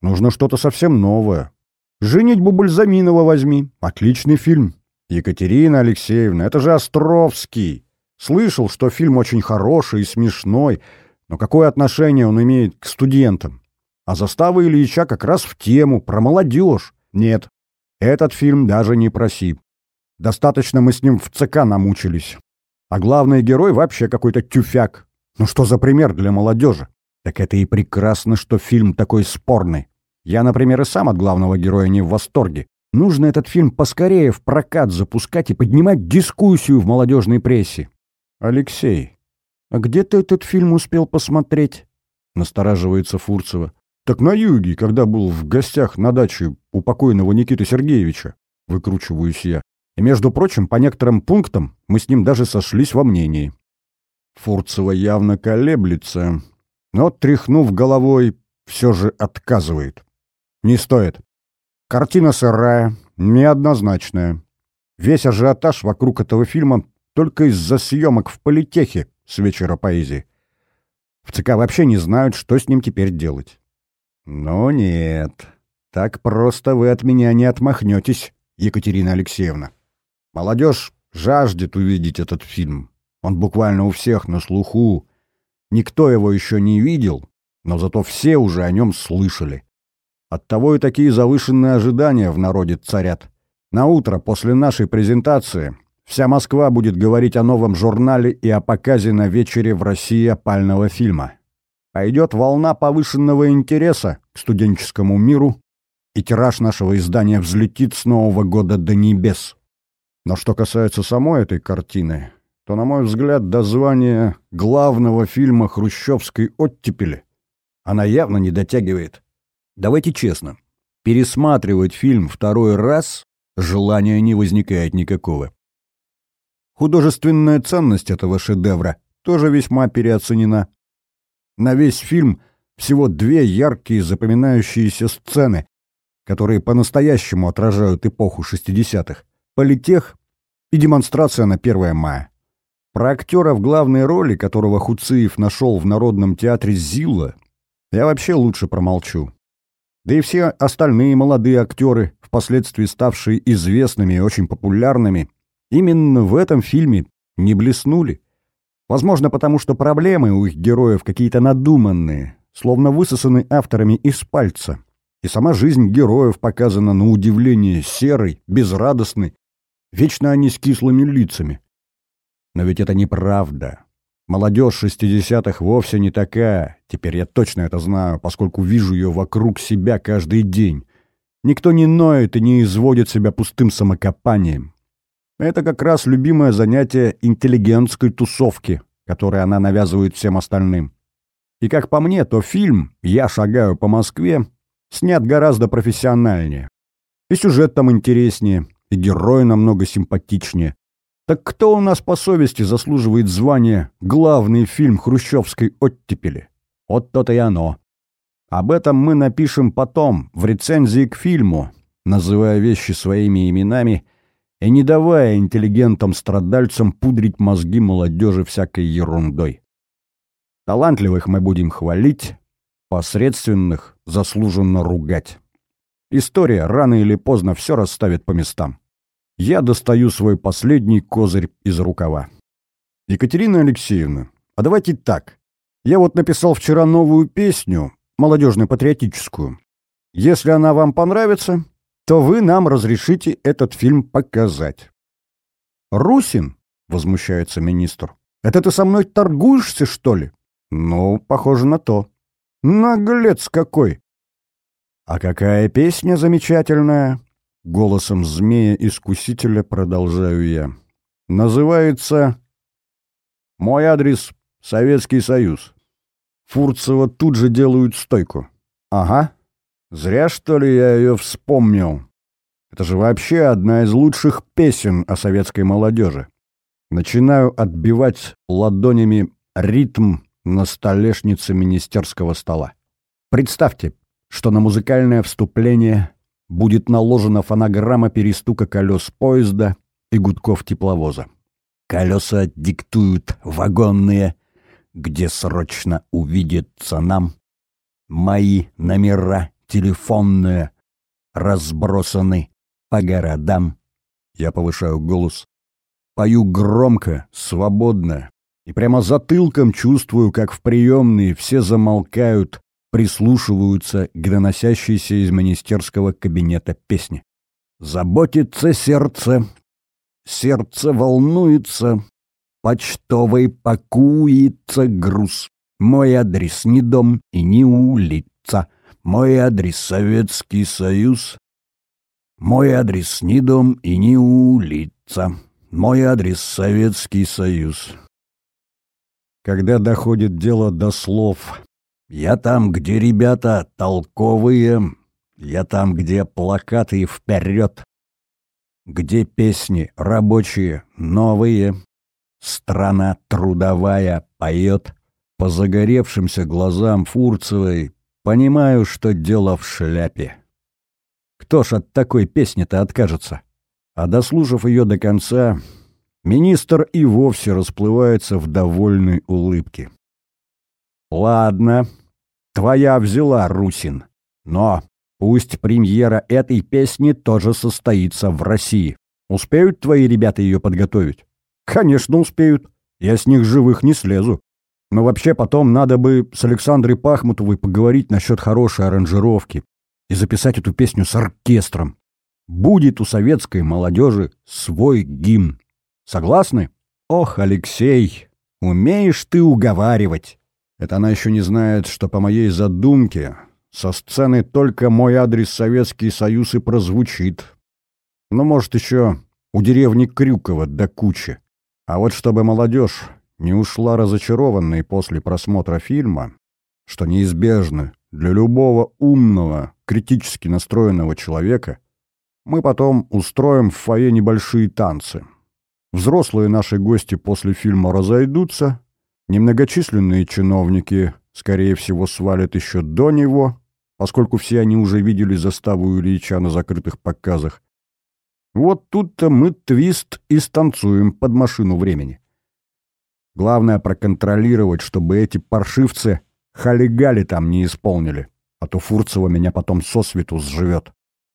Нужно что-то совсем новое. «Женитьбу Бальзаминова возьми. Отличный фильм. Екатерина Алексеевна, это же Островский. Слышал, что фильм очень хороший и смешной, но какое отношение он имеет к студентам? А застава Ильича как раз в тему, про молодежь. Нет, этот фильм даже не проси. Достаточно мы с ним в ЦК намучились. А главный герой вообще какой-то тюфяк. Ну что за пример для молодежи? Так это и прекрасно, что фильм такой спорный. Я, например, и сам от главного героя не в восторге. Нужно этот фильм поскорее в прокат запускать и поднимать дискуссию в молодежной прессе. Алексей, а где ты этот фильм успел посмотреть? Настораживается Фурцева. Так на юге, когда был в гостях на даче у покойного Никиты Сергеевича. Выкручиваюсь я. И, между прочим, по некоторым пунктам мы с ним даже сошлись во мнении. Фурцева явно колеблется, но, тряхнув головой, все же отказывает. Не стоит. Картина сырая, неоднозначная. Весь ажиотаж вокруг этого фильма только из-за съемок в политехе с вечера поэзии. В ЦК вообще не знают, что с ним теперь делать. Но нет, так просто вы от меня не отмахнетесь, Екатерина Алексеевна. Молодежь жаждет увидеть этот фильм. Он буквально у всех на слуху. Никто его еще не видел, но зато все уже о нем слышали. Оттого и такие завышенные ожидания в народе царят. На утро после нашей презентации вся Москва будет говорить о новом журнале и о показе на вечере в России опального фильма. Пойдет волна повышенного интереса к студенческому миру, и тираж нашего издания взлетит с Нового года до небес. Но что касается самой этой картины, то, на мой взгляд, до звания главного фильма хрущевской оттепели она явно не дотягивает. Давайте честно, пересматривать фильм второй раз желания не возникает никакого. Художественная ценность этого шедевра тоже весьма переоценена. На весь фильм всего две яркие запоминающиеся сцены, которые по-настоящему отражают эпоху 60-х. Политех и демонстрация на 1 мая. Про актера в главной роли, которого Хуциев нашел в Народном театре Зилла, я вообще лучше промолчу. Да и все остальные молодые актеры, впоследствии ставшие известными и очень популярными, именно в этом фильме не блеснули. Возможно, потому что проблемы у их героев какие-то надуманные, словно высосаны авторами из пальца. И сама жизнь героев показана на удивление серой, безрадостной, вечно они с кислыми лицами. Но ведь это неправда. Молодежь шестидесятых вовсе не такая, теперь я точно это знаю, поскольку вижу ее вокруг себя каждый день. Никто не ноет и не изводит себя пустым самокопанием. Это как раз любимое занятие интеллигентской тусовки, которое она навязывает всем остальным. И как по мне, то фильм «Я шагаю по Москве» снят гораздо профессиональнее. И сюжет там интереснее, и герой намного симпатичнее. Так кто у нас по совести заслуживает звания «главный фильм хрущевской оттепели»? Вот то-то и оно. Об этом мы напишем потом, в рецензии к фильму, называя вещи своими именами и не давая интеллигентам-страдальцам пудрить мозги молодежи всякой ерундой. Талантливых мы будем хвалить, посредственных заслуженно ругать. История рано или поздно все расставит по местам я достаю свой последний козырь из рукава. Екатерина Алексеевна, а давайте так. Я вот написал вчера новую песню, молодежно-патриотическую. Если она вам понравится, то вы нам разрешите этот фильм показать. «Русин?» — возмущается министр. «Это ты со мной торгуешься, что ли?» «Ну, похоже на то». «Наглец какой!» «А какая песня замечательная!» Голосом змея-искусителя продолжаю я. Называется «Мой адрес — Советский Союз». Фурцева тут же делают стойку. Ага. Зря, что ли, я ее вспомнил. Это же вообще одна из лучших песен о советской молодежи. Начинаю отбивать ладонями ритм на столешнице министерского стола. Представьте, что на музыкальное вступление будет наложена фонограмма перестука колес поезда и гудков тепловоза. Колеса диктуют вагонные, где срочно увидеться нам. Мои номера телефонные разбросаны по городам. Я повышаю голос. Пою громко, свободно, и прямо затылком чувствую, как в приемные все замолкают, прислушиваются к доносящейся из министерского кабинета песни. «Заботится сердце, сердце волнуется, почтовый пакуется груз. Мой адрес не дом и не улица, мой адрес Советский Союз. Мой адрес не дом и не улица, мой адрес Советский Союз». Когда доходит дело до слов я там, где ребята толковые, я там, где плакаты вперед. где песни рабочие, новые. Страна трудовая поет. По загоревшимся глазам Фурцевой понимаю, что дело в шляпе. Кто ж от такой песни-то откажется? А дослушав ее до конца, министр и вовсе расплывается в довольной улыбке. «Ладно, твоя взяла, Русин, но пусть премьера этой песни тоже состоится в России. Успеют твои ребята ее подготовить?» «Конечно, успеют. Я с них живых не слезу. Но вообще потом надо бы с Александрой Пахмутовой поговорить насчет хорошей аранжировки и записать эту песню с оркестром. Будет у советской молодежи свой гимн. Согласны? Ох, Алексей, умеешь ты уговаривать. Это она еще не знает, что по моей задумке со сцены только мой адрес Советский Союз и прозвучит. Ну, может, еще у деревни Крюкова до кучи. А вот чтобы молодежь не ушла разочарованной после просмотра фильма, что неизбежно для любого умного, критически настроенного человека, мы потом устроим в фойе небольшие танцы. Взрослые наши гости после фильма разойдутся, немногочисленные чиновники, скорее всего, свалят еще до него, поскольку все они уже видели заставу Ильича на закрытых показах, вот тут-то мы твист и станцуем под машину времени. Главное проконтролировать, чтобы эти паршивцы халигали там не исполнили, а то Фурцева меня потом сосвету сживет.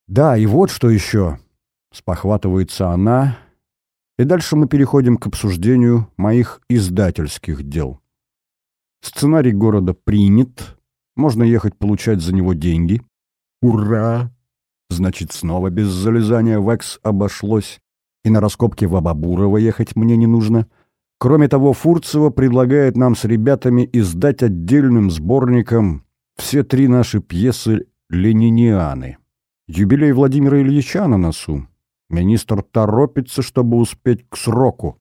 Да, и вот что еще. Спохватывается она, и дальше мы переходим к обсуждению моих издательских дел. Сценарий города принят, можно ехать получать за него деньги. Ура! Значит, снова без залезания в экс обошлось. И на раскопки в Абабурово ехать мне не нужно. Кроме того, Фурцева предлагает нам с ребятами издать отдельным сборником все три наши пьесы «Ленинианы». Юбилей Владимира Ильича на носу. Министр торопится, чтобы успеть к сроку.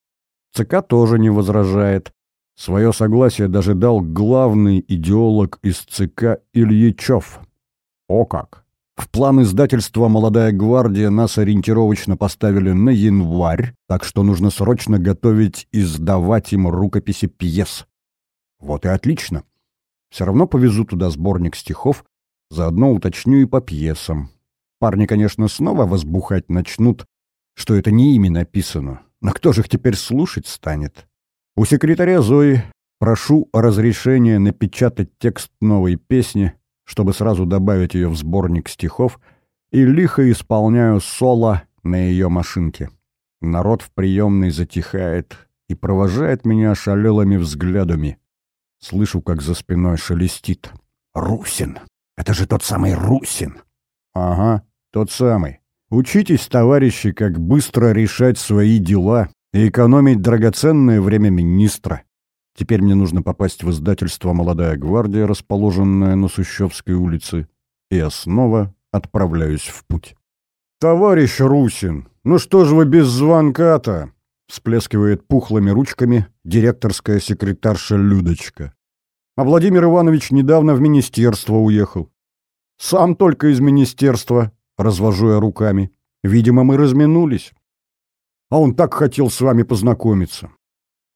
ЦК тоже не возражает. Свое согласие даже дал главный идеолог из ЦК Ильичев. О как! В план издательства «Молодая гвардия» нас ориентировочно поставили на январь, так что нужно срочно готовить и сдавать им рукописи пьес. Вот и отлично. Все равно повезу туда сборник стихов, заодно уточню и по пьесам. Парни, конечно, снова возбухать начнут, что это не ими написано, но кто же их теперь слушать станет? У секретаря Зои прошу разрешения напечатать текст новой песни, чтобы сразу добавить ее в сборник стихов, и лихо исполняю соло на ее машинке. Народ в приемной затихает и провожает меня ошалелыми взглядами. Слышу, как за спиной шелестит. «Русин! Это же тот самый Русин!» «Ага, тот самый. Учитесь, товарищи, как быстро решать свои дела и экономить драгоценное время министра. Теперь мне нужно попасть в издательство «Молодая гвардия», расположенное на Сущевской улице, и я снова отправляюсь в путь. «Товарищ Русин, ну что же вы без звонка-то?» — всплескивает пухлыми ручками директорская секретарша Людочка. А Владимир Иванович недавно в министерство уехал. «Сам только из министерства», — развожу я руками. «Видимо, мы разминулись. А он так хотел с вами познакомиться.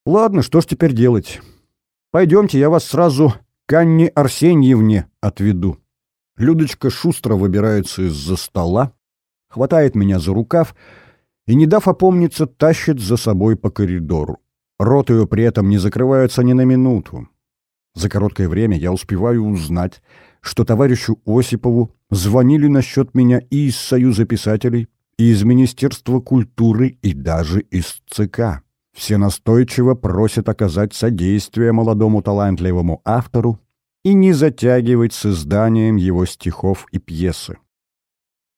Ладно, что ж теперь делать? Пойдемте, я вас сразу к Анне Арсеньевне отведу. Людочка шустро выбирается из-за стола, хватает меня за рукав и, не дав опомниться, тащит за собой по коридору. Рот ее при этом не закрывается ни на минуту. За короткое время я успеваю узнать, что товарищу Осипову звонили насчет меня и из Союза писателей, и из Министерства культуры, и даже из ЦК. Все настойчиво просят оказать содействие молодому талантливому автору и не затягивать с изданием его стихов и пьесы.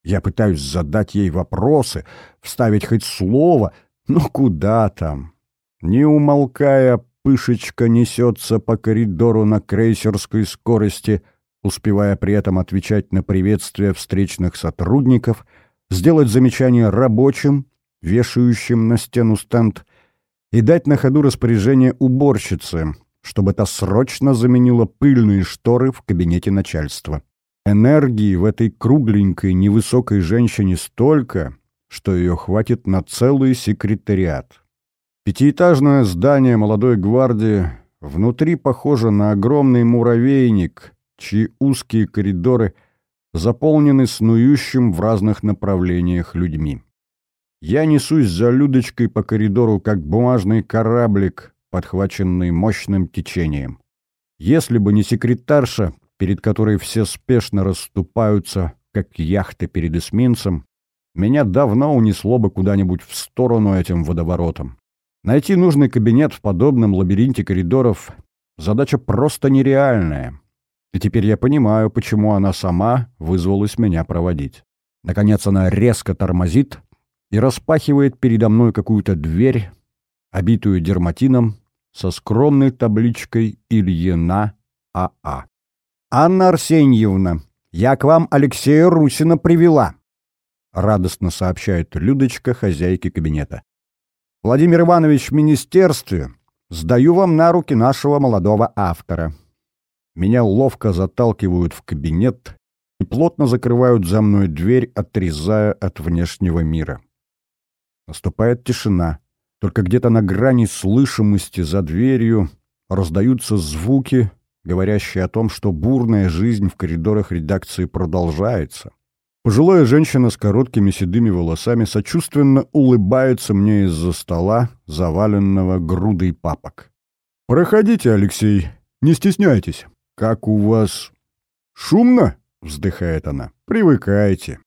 Я пытаюсь задать ей вопросы, вставить хоть слово, но куда там? Не умолкая, пышечка несется по коридору на крейсерской скорости, успевая при этом отвечать на приветствия встречных сотрудников, сделать замечания рабочим, вешающим на стену стенд, и дать на ходу распоряжение уборщице, чтобы та срочно заменила пыльные шторы в кабинете начальства. Энергии в этой кругленькой, невысокой женщине столько, что ее хватит на целый секретариат. Пятиэтажное здание молодой гвардии внутри похоже на огромный муравейник, чьи узкие коридоры заполнены снующим в разных направлениях людьми. Я несусь за Людочкой по коридору, как бумажный кораблик, подхваченный мощным течением. Если бы не секретарша, перед которой все спешно расступаются, как яхты перед эсминцем, меня давно унесло бы куда-нибудь в сторону этим водоворотом. Найти нужный кабинет в подобном лабиринте коридоров — задача просто нереальная. И теперь я понимаю, почему она сама вызвалась меня проводить. Наконец она резко тормозит и распахивает передо мной какую-то дверь, обитую дерматином, со скромной табличкой «Ильина А.А». «Анна Арсеньевна, я к вам Алексея Русина привела», — радостно сообщает Людочка хозяйке кабинета. «Владимир Иванович в министерстве. Сдаю вам на руки нашего молодого автора». Меня ловко заталкивают в кабинет и плотно закрывают за мной дверь, отрезая от внешнего мира. Наступает тишина. Только где-то на грани слышимости за дверью раздаются звуки, говорящие о том, что бурная жизнь в коридорах редакции продолжается. Пожилая женщина с короткими седыми волосами сочувственно улыбается мне из-за стола, заваленного грудой папок. «Проходите, Алексей, не стесняйтесь. Как у вас...» «Шумно?» — вздыхает она. «Привыкайте.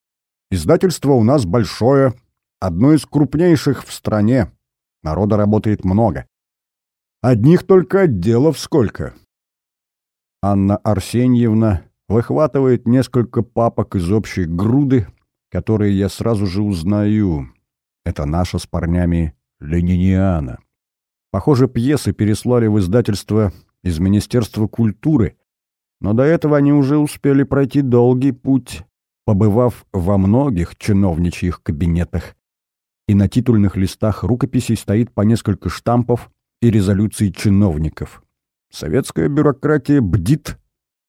Издательство у нас большое, одно из крупнейших в стране. Народа работает много. Одних только отделов сколько. Анна Арсеньевна выхватывает несколько папок из общей груды, которые я сразу же узнаю. Это наша с парнями Лениниана. Похоже, пьесы переслали в издательство из Министерства культуры, но до этого они уже успели пройти долгий путь, побывав во многих чиновничьих кабинетах и на титульных листах рукописей стоит по несколько штампов и резолюций чиновников. Советская бюрократия бдит,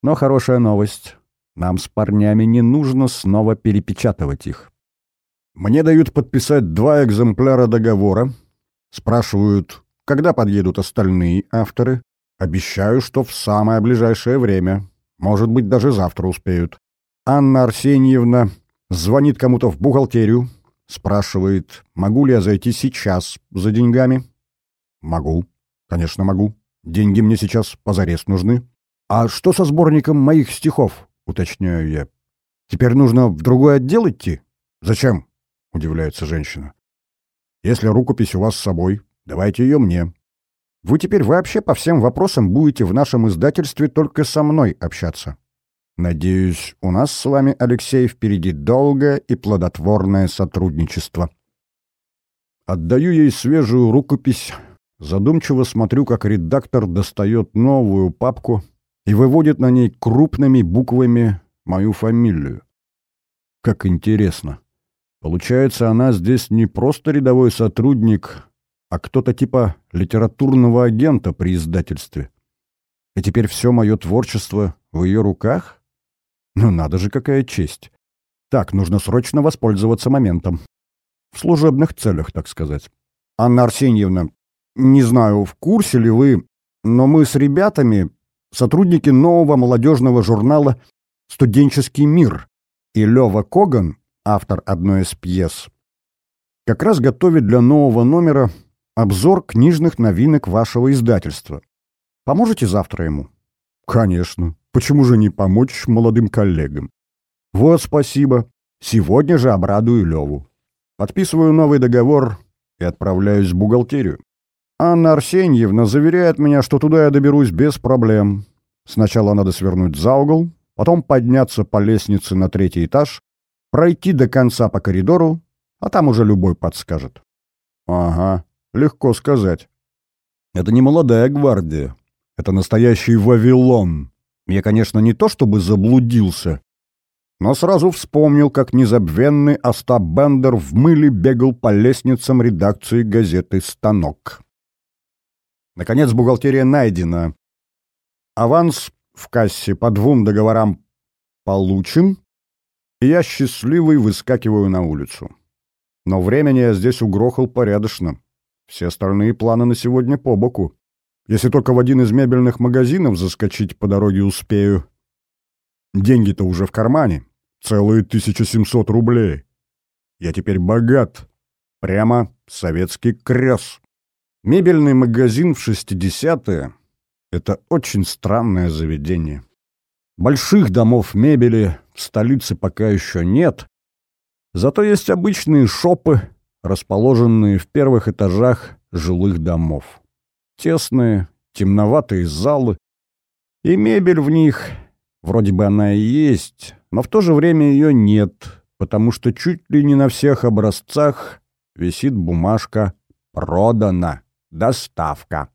но хорошая новость. Нам с парнями не нужно снова перепечатывать их. Мне дают подписать два экземпляра договора. Спрашивают, когда подъедут остальные авторы. Обещаю, что в самое ближайшее время. Может быть, даже завтра успеют. Анна Арсеньевна звонит кому-то в бухгалтерию, Спрашивает, могу ли я зайти сейчас за деньгами? Могу. Конечно, могу. Деньги мне сейчас позарез нужны. А что со сборником моих стихов? Уточняю я. Теперь нужно в другой отдел идти? Зачем? Удивляется женщина. Если рукопись у вас с собой, давайте ее мне. Вы теперь вообще по всем вопросам будете в нашем издательстве только со мной общаться. Надеюсь, у нас с вами, Алексей, впереди долгое и плодотворное сотрудничество. Отдаю ей свежую рукопись, задумчиво смотрю, как редактор достает новую папку и выводит на ней крупными буквами мою фамилию. Как интересно. Получается, она здесь не просто рядовой сотрудник, а кто-то типа литературного агента при издательстве. И теперь все мое творчество в ее руках? Ну надо же, какая честь. Так, нужно срочно воспользоваться моментом. В служебных целях, так сказать. Анна Арсеньевна, не знаю, в курсе ли вы, но мы с ребятами сотрудники нового молодежного журнала «Студенческий мир». И Лёва Коган, автор одной из пьес, как раз готовит для нового номера обзор книжных новинок вашего издательства. Поможете завтра ему? Конечно. Почему же не помочь молодым коллегам? Вот спасибо. Сегодня же обрадую Леву. Подписываю новый договор и отправляюсь в бухгалтерию. Анна Арсеньевна заверяет меня, что туда я доберусь без проблем. Сначала надо свернуть за угол, потом подняться по лестнице на третий этаж, пройти до конца по коридору, а там уже любой подскажет. Ага, легко сказать. Это не молодая гвардия, это настоящий Вавилон. Я, конечно, не то чтобы заблудился, но сразу вспомнил, как незабвенный Остап Бендер в мыле бегал по лестницам редакции газеты «Станок». Наконец, бухгалтерия найдена. Аванс в кассе по двум договорам получен, и я счастливый выскакиваю на улицу. Но времени я здесь угрохал порядочно. Все остальные планы на сегодня по боку. Если только в один из мебельных магазинов заскочить по дороге успею. Деньги-то уже в кармане. Целые 1700 рублей. Я теперь богат. Прямо советский крёс. Мебельный магазин в 60-е — это очень странное заведение. Больших домов мебели в столице пока еще нет, зато есть обычные шопы, расположенные в первых этажах жилых домов. Тесные, темноватые залы, и мебель в них, вроде бы она и есть, но в то же время ее нет, потому что чуть ли не на всех образцах висит бумажка «Продано. Доставка».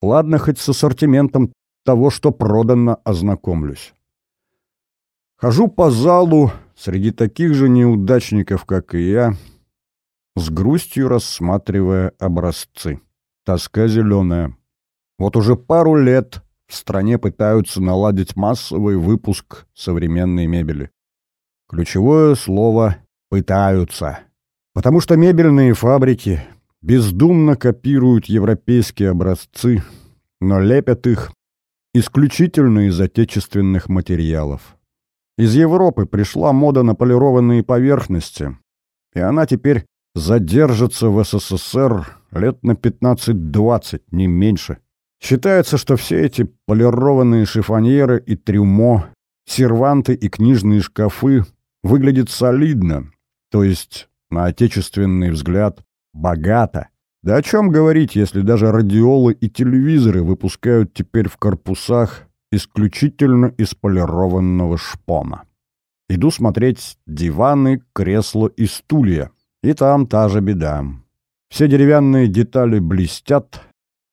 Ладно, хоть с ассортиментом того, что продано, ознакомлюсь. Хожу по залу среди таких же неудачников, как и я, с грустью рассматривая образцы. Тоска зеленая. Вот уже пару лет в стране пытаются наладить массовый выпуск современной мебели. Ключевое слово «пытаются». Потому что мебельные фабрики бездумно копируют европейские образцы, но лепят их исключительно из отечественных материалов. Из Европы пришла мода на полированные поверхности, и она теперь задержится в СССР лет на 15-20, не меньше. Считается, что все эти полированные шифоньеры и трюмо, серванты и книжные шкафы выглядят солидно, то есть, на отечественный взгляд, богато. Да о чем говорить, если даже радиолы и телевизоры выпускают теперь в корпусах исключительно из полированного шпона. Иду смотреть диваны, кресла и стулья. И там та же беда. Все деревянные детали блестят,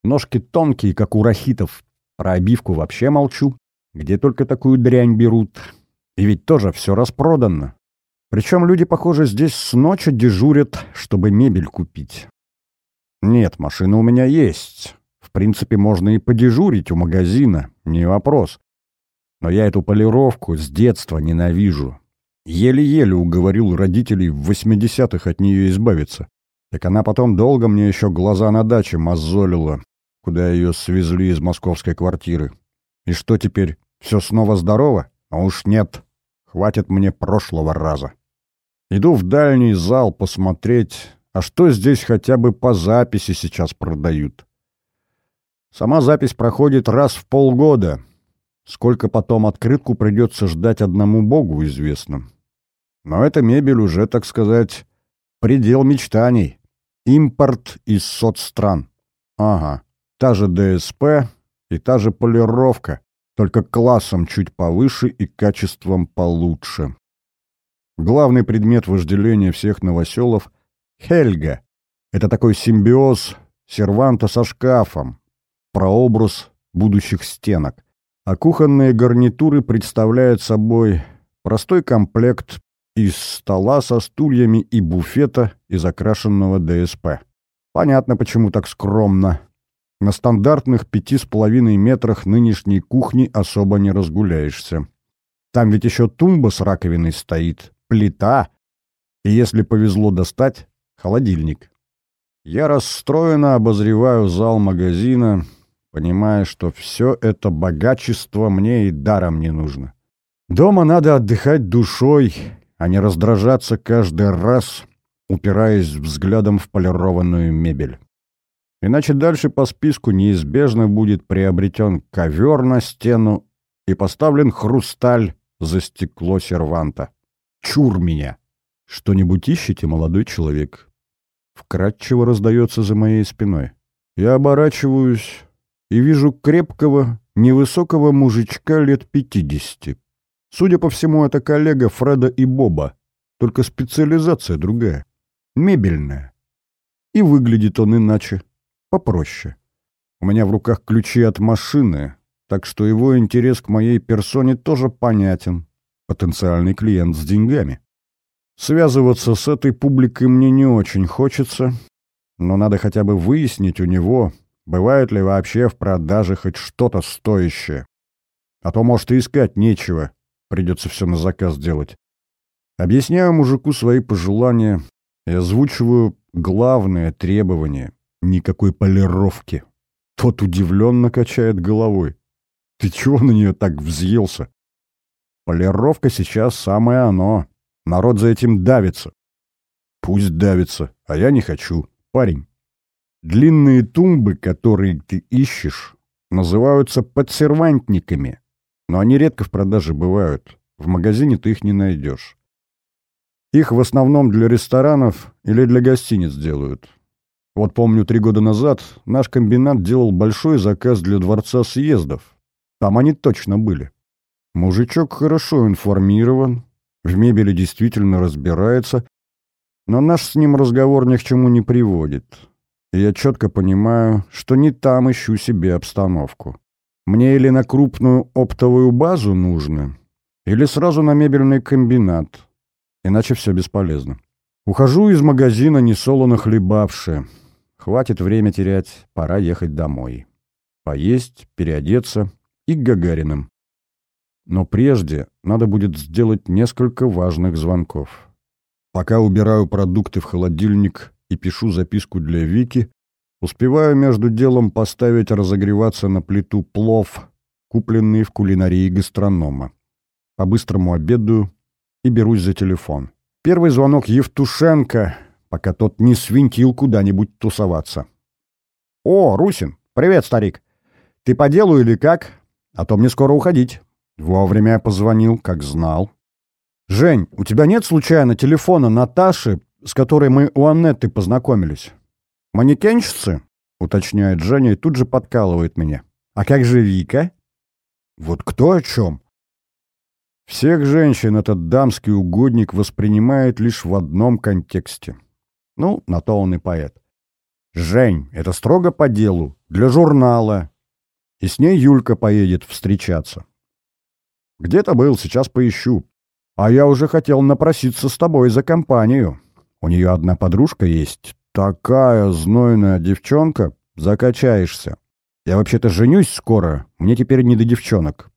ножки тонкие, как у рахитов. Про обивку вообще молчу. Где только такую дрянь берут. И ведь тоже все распродано. Причем люди, похоже, здесь с ночи дежурят, чтобы мебель купить. Нет, машина у меня есть. В принципе, можно и подежурить у магазина, не вопрос. Но я эту полировку с детства ненавижу. Еле-еле уговорил родителей в 80-х от нее избавиться. Так она потом долго мне еще глаза на даче мозолила, куда ее свезли из московской квартиры. И что теперь, все снова здорово? А уж нет, хватит мне прошлого раза. Иду в дальний зал посмотреть, а что здесь хотя бы по записи сейчас продают. Сама запись проходит раз в полгода. Сколько потом открытку придется ждать одному богу известно. Но эта мебель уже, так сказать, предел мечтаний. Импорт из соцстран. Ага, та же ДСП и та же полировка, только классом чуть повыше и качеством получше. Главный предмет вожделения всех новоселов — Хельга. Это такой симбиоз серванта со шкафом, прообраз будущих стенок. А кухонные гарнитуры представляют собой простой комплект из стола со стульями и буфета из окрашенного ДСП. Понятно, почему так скромно. На стандартных пяти с половиной метрах нынешней кухни особо не разгуляешься. Там ведь еще тумба с раковиной стоит, плита, и если повезло достать, холодильник. Я расстроенно обозреваю зал магазина, понимая, что все это богачество мне и даром не нужно. Дома надо отдыхать душой, а не раздражаться каждый раз, упираясь взглядом в полированную мебель. Иначе дальше по списку неизбежно будет приобретен ковер на стену и поставлен хрусталь за стекло серванта. Чур меня! Что-нибудь ищете, молодой человек? Вкратчиво раздается за моей спиной. Я оборачиваюсь и вижу крепкого, невысокого мужичка лет пятидесяти. Судя по всему, это коллега Фреда и Боба, только специализация другая, мебельная. И выглядит он иначе, попроще. У меня в руках ключи от машины, так что его интерес к моей персоне тоже понятен. Потенциальный клиент с деньгами. Связываться с этой публикой мне не очень хочется, но надо хотя бы выяснить у него, Бывает ли вообще в продаже хоть что-то стоящее? А то, может, и искать нечего. Придется все на заказ делать. Объясняю мужику свои пожелания и озвучиваю главное требование — никакой полировки. Тот удивленно качает головой. Ты чего на нее так взъелся? Полировка сейчас самое оно. Народ за этим давится. Пусть давится, а я не хочу. Парень, длинные тумбы, которые ты ищешь, называются подсервантниками, но они редко в продаже бывают. В магазине ты их не найдешь. Их в основном для ресторанов или для гостиниц делают. Вот помню, три года назад наш комбинат делал большой заказ для Дворца съездов. Там они точно были. Мужичок хорошо информирован, в мебели действительно разбирается, но наш с ним разговор ни к чему не приводит. И я четко понимаю, что не там ищу себе обстановку. Мне или на крупную оптовую базу нужно, или сразу на мебельный комбинат, иначе все бесполезно. Ухожу из магазина несолоно хлебавши. Хватит время терять, пора ехать домой. Поесть, переодеться и к Гагариным. Но прежде надо будет сделать несколько важных звонков. Пока убираю продукты в холодильник и пишу записку для Вики, успеваю между делом поставить разогреваться на плиту плов, купленный в кулинарии гастронома. По-быстрому обедаю и берусь за телефон. Первый звонок Евтушенко, пока тот не свинтил куда-нибудь тусоваться. «О, Русин! Привет, старик! Ты по делу или как? А то мне скоро уходить». Вовремя я позвонил, как знал. «Жень, у тебя нет случайно телефона Наташи, с которой мы у Аннеты познакомились?» «Манекенщицы?» — уточняет Женя и тут же подкалывает меня. «А как же Вика?» «Вот кто о чем?» Всех женщин этот дамский угодник воспринимает лишь в одном контексте. Ну, на то он и поэт. «Жень, это строго по делу, для журнала». И с ней Юлька поедет встречаться. «Где-то был, сейчас поищу. А я уже хотел напроситься с тобой за компанию. У нее одна подружка есть. Такая знойная девчонка. Закачаешься. Я вообще-то женюсь скоро. Мне теперь не до девчонок.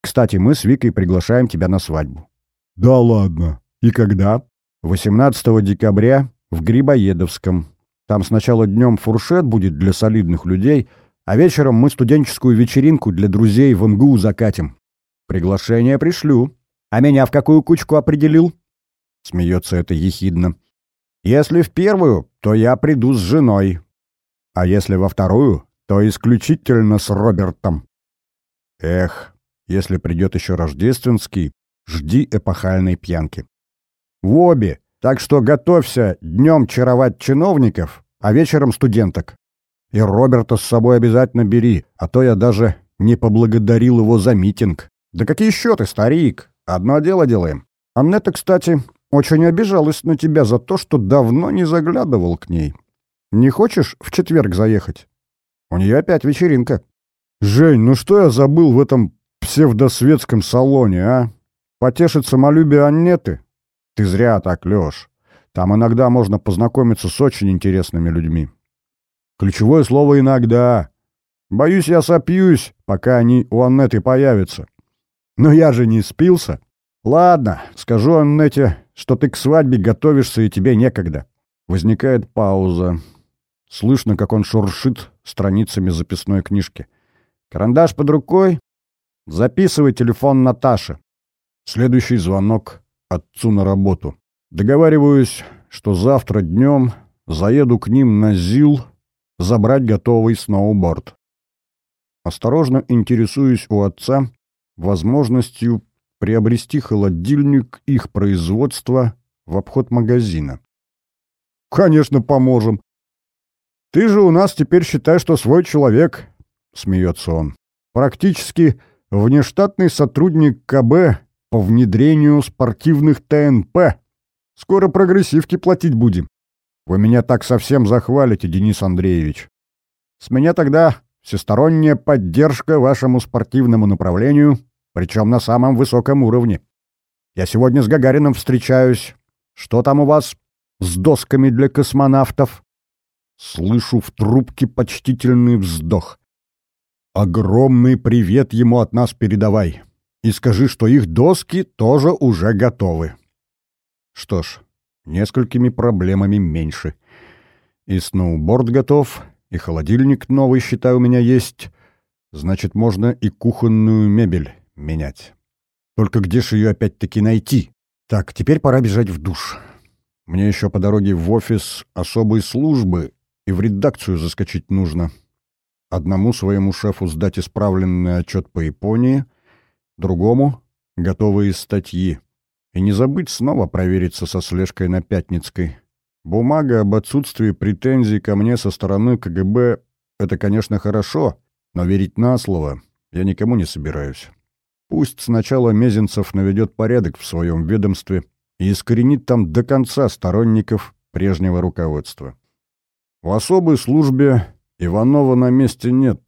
Кстати, мы с Викой приглашаем тебя на свадьбу. Да ладно. И когда? 18 декабря в Грибоедовском. Там сначала днем фуршет будет для солидных людей, а вечером мы студенческую вечеринку для друзей в МГУ закатим. Приглашение пришлю. А меня в какую кучку определил? Смеется это ехидно. Если в первую, то я приду с женой. А если во вторую, то исключительно с Робертом. Эх, если придет еще рождественский, жди эпохальной пьянки. В обе, так что готовься днем чаровать чиновников, а вечером студенток. И Роберта с собой обязательно бери, а то я даже не поблагодарил его за митинг. Да какие счеты, старик? Одно дело делаем. Аннета, кстати, очень обижалась на тебя за то, что давно не заглядывал к ней. Не хочешь в четверг заехать? У нее опять вечеринка. Жень, ну что я забыл в этом псевдосветском салоне, а? Потешить самолюбие Аннеты? Ты зря так, Лёш. Там иногда можно познакомиться с очень интересными людьми. Ключевое слово «иногда». Боюсь, я сопьюсь, пока они у Аннеты появятся. Но я же не спился. Ладно, скажу Аннете, что ты к свадьбе готовишься и тебе некогда. Возникает пауза. Слышно, как он шуршит страницами записной книжки. Карандаш под рукой? Записывай телефон Наташи. Следующий звонок отцу на работу. Договариваюсь, что завтра днем заеду к ним на ЗИЛ забрать готовый сноуборд. Осторожно интересуюсь у отца, возможностью приобрести холодильник их производства в обход магазина. «Конечно, поможем. Ты же у нас теперь считай, что свой человек», — смеется он. «Практически внештатный сотрудник КБ по внедрению спортивных ТНП. Скоро прогрессивки платить будем. Вы меня так совсем захвалите, Денис Андреевич. С меня тогда всесторонняя поддержка вашему спортивному направлению, причем на самом высоком уровне. Я сегодня с Гагарином встречаюсь. Что там у вас с досками для космонавтов? Слышу в трубке почтительный вздох. Огромный привет ему от нас передавай. И скажи, что их доски тоже уже готовы. Что ж, несколькими проблемами меньше. И сноуборд готов, и холодильник новый, считай, у меня есть. Значит, можно и кухонную мебель менять. Только где же ее опять-таки найти? Так, теперь пора бежать в душ. Мне еще по дороге в офис особой службы и в редакцию заскочить нужно. Одному своему шефу сдать исправленный отчет по Японии, другому — готовые статьи. И не забыть снова провериться со слежкой на Пятницкой. Бумага об отсутствии претензий ко мне со стороны КГБ — это, конечно, хорошо, но верить на слово я никому не собираюсь. Пусть сначала Мезенцев наведет порядок в своем ведомстве и искоренит там до конца сторонников прежнего руководства. В особой службе Иванова на месте нет.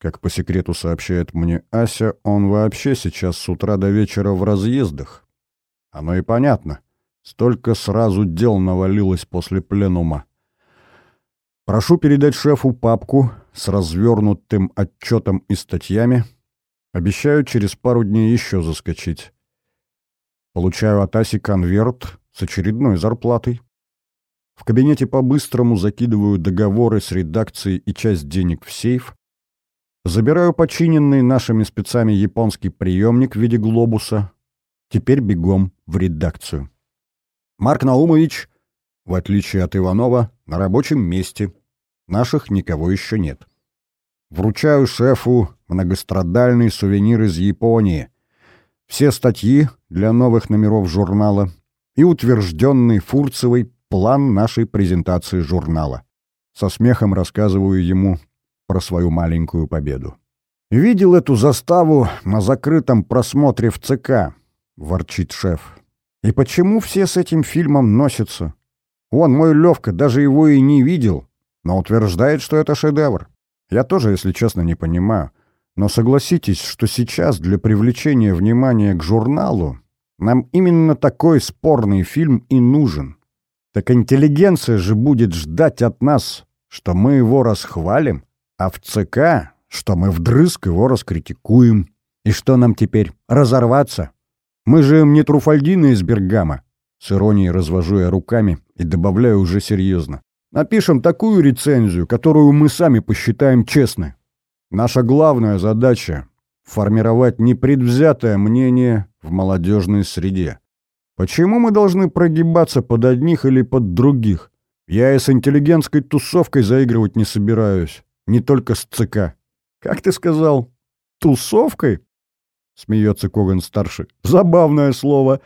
Как по секрету сообщает мне Ася, он вообще сейчас с утра до вечера в разъездах. Оно и понятно. Столько сразу дел навалилось после пленума. Прошу передать шефу папку с развернутым отчетом и статьями. Обещаю через пару дней еще заскочить. Получаю от Аси конверт с очередной зарплатой. В кабинете по-быстрому закидываю договоры с редакцией и часть денег в сейф. Забираю починенный нашими спецами японский приемник в виде глобуса. Теперь бегом в редакцию. Марк Наумович, в отличие от Иванова, на рабочем месте. Наших никого еще нет. Вручаю шефу многострадальный сувенир из Японии. Все статьи для новых номеров журнала и утвержденный Фурцевой план нашей презентации журнала. Со смехом рассказываю ему про свою маленькую победу. «Видел эту заставу на закрытом просмотре в ЦК», — ворчит шеф. И почему все с этим фильмом носятся? Он, мой Левка, даже его и не видел, но утверждает, что это шедевр. Я тоже, если честно, не понимаю. Но согласитесь, что сейчас для привлечения внимания к журналу нам именно такой спорный фильм и нужен. Так интеллигенция же будет ждать от нас, что мы его расхвалим, а в ЦК, что мы вдрызг его раскритикуем. И что нам теперь, разорваться? Мы же им не Труфальдины из Бергама. С иронией развожу я руками и добавляю уже серьезно. Напишем такую рецензию, которую мы сами посчитаем честной. Наша главная задача — формировать непредвзятое мнение в молодежной среде. Почему мы должны прогибаться под одних или под других? Я и с интеллигентской тусовкой заигрывать не собираюсь. Не только с ЦК. Как ты сказал? Тусовкой? — смеется Коган-старший. «Забавное слово.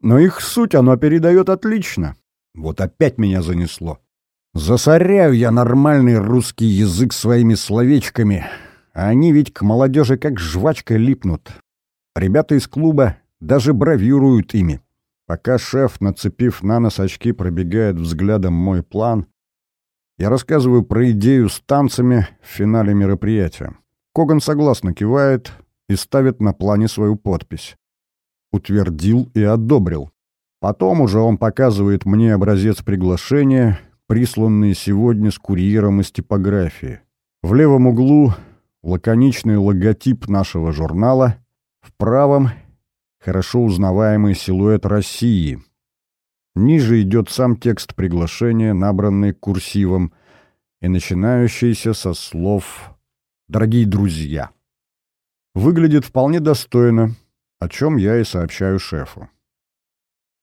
Но их суть оно передает отлично. Вот опять меня занесло. Засоряю я нормальный русский язык своими словечками, а они ведь к молодежи как жвачка липнут. Ребята из клуба даже бравируют ими. Пока шеф, нацепив на нос очки, пробегает взглядом мой план, я рассказываю про идею с танцами в финале мероприятия. Коган согласно кивает — и ставит на плане свою подпись. Утвердил и одобрил. Потом уже он показывает мне образец приглашения, присланный сегодня с курьером из типографии. В левом углу лаконичный логотип нашего журнала, в правом — хорошо узнаваемый силуэт России. Ниже идет сам текст приглашения, набранный курсивом и начинающийся со слов «Дорогие друзья». Выглядит вполне достойно, о чем я и сообщаю шефу.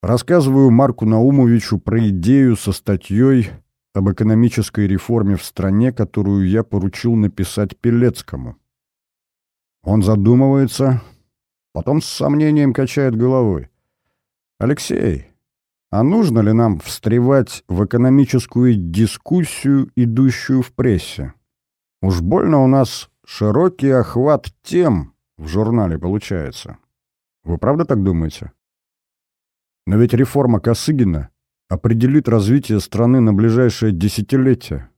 Рассказываю Марку Наумовичу про идею со статьей об экономической реформе в стране, которую я поручил написать Пелецкому. Он задумывается, потом с сомнением качает головой. «Алексей, а нужно ли нам встревать в экономическую дискуссию, идущую в прессе? Уж больно у нас Широкий охват тем в журнале получается. Вы правда так думаете? Но ведь реформа Косыгина определит развитие страны на ближайшее десятилетие.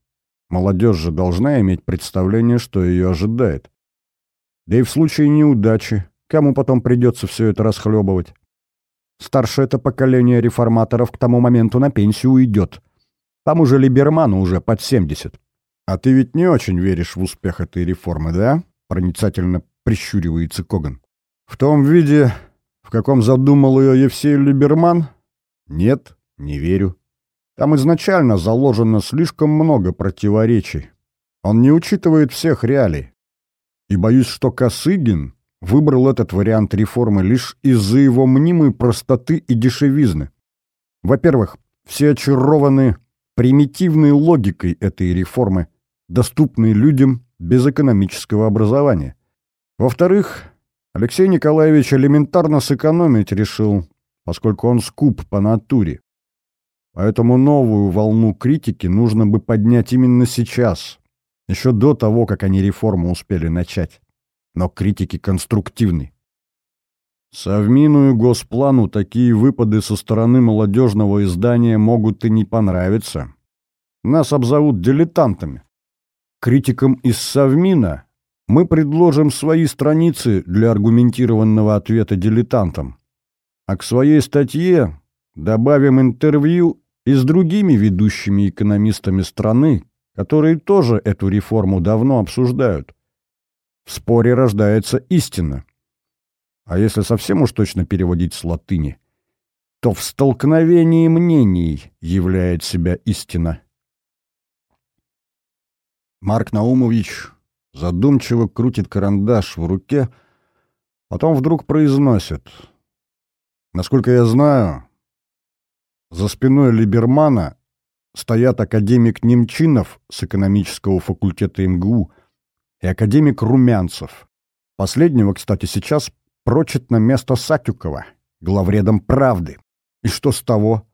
Молодежь же должна иметь представление, что ее ожидает. Да и в случае неудачи, кому потом придется все это расхлебывать? Старшее это поколение реформаторов к тому моменту на пенсию уйдет. Там уже Либерману уже под семьдесят. «А ты ведь не очень веришь в успех этой реформы, да?» — проницательно прищуривается Коган. «В том виде, в каком задумал ее Евсей Либерман? Нет, Не верю. Там изначально заложено слишком много противоречий. Он не учитывает всех реалий. И боюсь, что Косыгин выбрал этот вариант реформы лишь из-за его мнимой простоты и дешевизны. Во-первых, все очарованы примитивной логикой этой реформы, доступной людям без экономического образования. Во-вторых, Алексей Николаевич элементарно сэкономить решил, поскольку он скуп по натуре. Поэтому новую волну критики нужно бы поднять именно сейчас, еще до того, как они реформу успели начать. Но критики конструктивны. Совмину и Госплану такие выпады со стороны молодежного издания могут и не понравиться. Нас обзовут дилетантами. Критикам из Совмина мы предложим свои страницы для аргументированного ответа дилетантам. А к своей статье добавим интервью и с другими ведущими экономистами страны, которые тоже эту реформу давно обсуждают. В споре рождается истина. А если совсем уж точно переводить с латыни, то в столкновении мнений являет себя истина. Марк Наумович задумчиво крутит карандаш в руке, потом вдруг произносит. Насколько я знаю, за спиной Либермана стоят академик Немчинов с экономического факультета МГУ и академик Румянцев. Последнего, кстати, сейчас прочит на место Сатюкова, главредом «Правды». И что с того?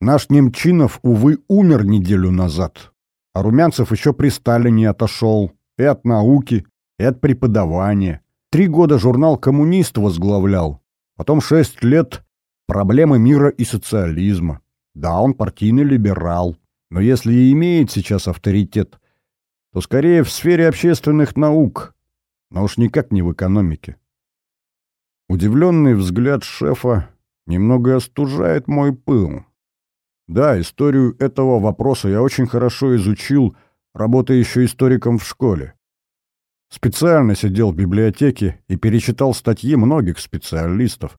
Наш Немчинов, увы, умер неделю назад, а Румянцев еще при Сталине отошел и от науки, и от преподавания. Три года журнал «Коммунист» возглавлял, потом шесть лет проблемы мира и социализма. Да, он партийный либерал, но если и имеет сейчас авторитет, то скорее в сфере общественных наук, но уж никак не в экономике. Удивленный взгляд шефа немного остужает мой пыл. Да, историю этого вопроса я очень хорошо изучил, работая еще историком в школе. Специально сидел в библиотеке и перечитал статьи многих специалистов,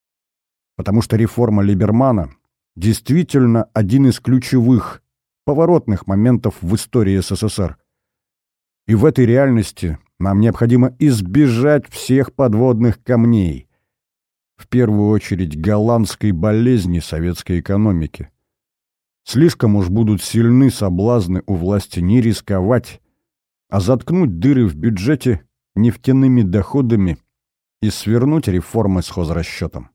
потому что реформа Либермана действительно один из ключевых, поворотных моментов в истории СССР. И в этой реальности нам необходимо избежать всех подводных камней. В первую очередь голландской болезни советской экономики. Слишком уж будут сильны соблазны у власти не рисковать, а заткнуть дыры в бюджете нефтяными доходами и свернуть реформы с хозрасчетом.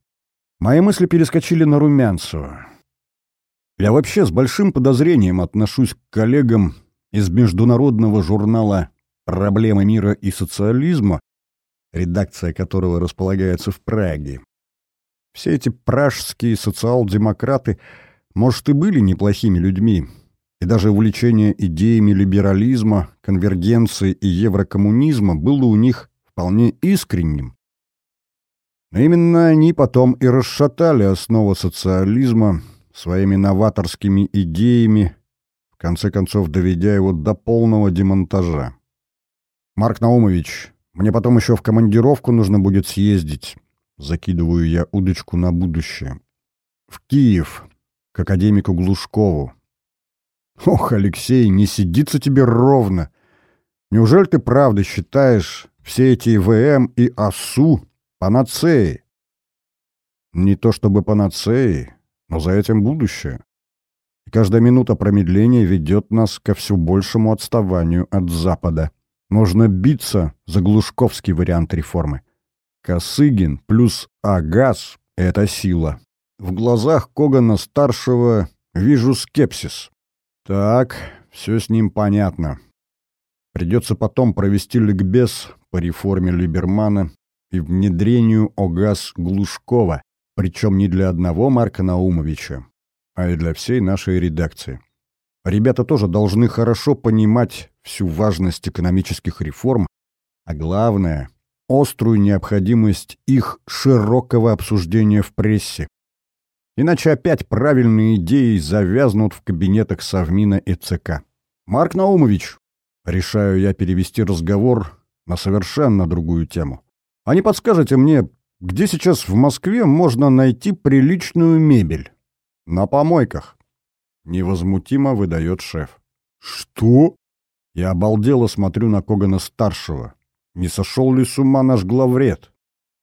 Мои мысли перескочили на Румянцева. Я вообще с большим подозрением отношусь к коллегам из международного журнала «Проблемы мира и социализма», редакция которого располагается в Праге. Все эти пражские социал-демократы, может, и были неплохими людьми, и даже увлечение идеями либерализма, конвергенции и еврокоммунизма было у них вполне искренним. Но именно они потом и расшатали основу социализма своими новаторскими идеями, в конце концов доведя его до полного демонтажа. «Марк Наумович, мне потом еще в командировку нужно будет съездить», закидываю я удочку на будущее. «В Киев, к академику Глушкову. Ох, Алексей, не сидится тебе ровно. Неужели ты правда считаешь все эти ВМ и АСУ панацеей? Не то чтобы панацеей, но за этим будущее. И каждая минута промедления ведет нас ко все большему отставанию от Запада. Нужно биться за глушковский вариант реформы. Косыгин плюс Агас — это сила. В глазах Когана-старшего вижу скепсис. Так, все с ним понятно. Придется потом провести ликбез по реформе Либермана и внедрению ОГАЗ Глушкова, причем не для одного Марка Наумовича, а и для всей нашей редакции. Ребята тоже должны хорошо понимать всю важность экономических реформ, а главное — острую необходимость их широкого обсуждения в прессе. Иначе опять правильные идеи завязнут в кабинетах Совмина и ЦК. «Марк Наумович!» Решаю я перевести разговор на совершенно другую тему. А не подскажете мне, где сейчас в Москве можно найти приличную мебель? На помойках. — невозмутимо выдает шеф. «Что?» Я обалдело смотрю на Когана-старшего. Не сошел ли с ума наш главред?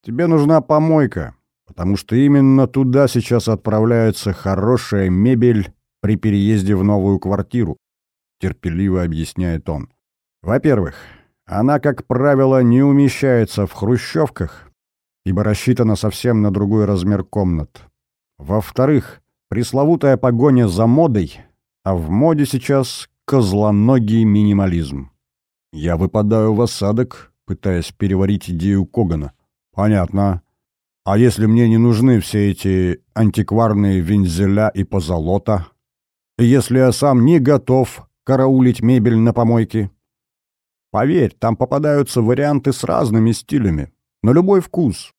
Тебе нужна помойка, потому что именно туда сейчас отправляется хорошая мебель при переезде в новую квартиру, терпеливо объясняет он. Во-первых, она, как правило, не умещается в хрущевках, ибо рассчитана совсем на другой размер комнат. Во-вторых, пресловутая погоня за модой, а в моде сейчас козлоногий минимализм. Я выпадаю в осадок, пытаясь переварить идею Когана. Понятно. А если мне не нужны все эти антикварные вензеля и позолота? Если я сам не готов караулить мебель на помойке? Поверь, там попадаются варианты с разными стилями, на любой вкус.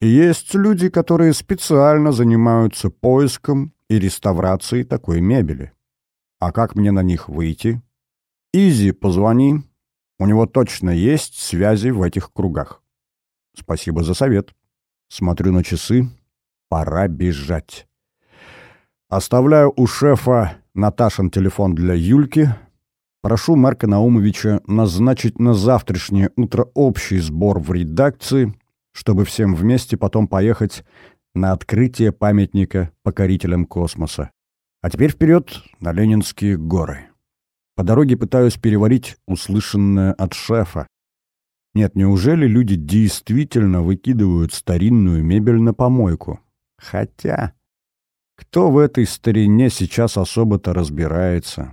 И есть люди, которые специально занимаются поиском и реставрацией такой мебели. А как мне на них выйти? Изи, позвони. У него точно есть связи в этих кругах. Спасибо за совет. Смотрю на часы. Пора бежать. Оставляю у шефа Наташин телефон для Юльки. Прошу Марка Наумовича назначить на завтрашнее утро общий сбор в редакции, чтобы всем вместе потом поехать на открытие памятника покорителям космоса. А теперь вперед на Ленинские горы. По дороге пытаюсь переварить услышанное от шефа. Нет, неужели люди действительно выкидывают старинную мебель на помойку? Хотя, кто в этой старине сейчас особо-то разбирается?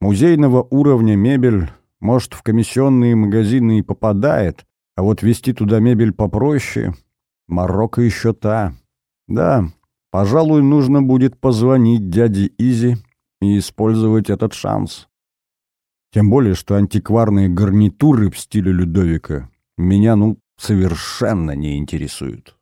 Музейного уровня мебель, может, в комиссионные магазины и попадает, а вот везти туда мебель попроще — Марокко еще та. Да, Пожалуй, нужно будет позвонить дяде Изи и использовать этот шанс. Тем более, что антикварные гарнитуры в стиле Людовика меня, ну, совершенно не интересуют.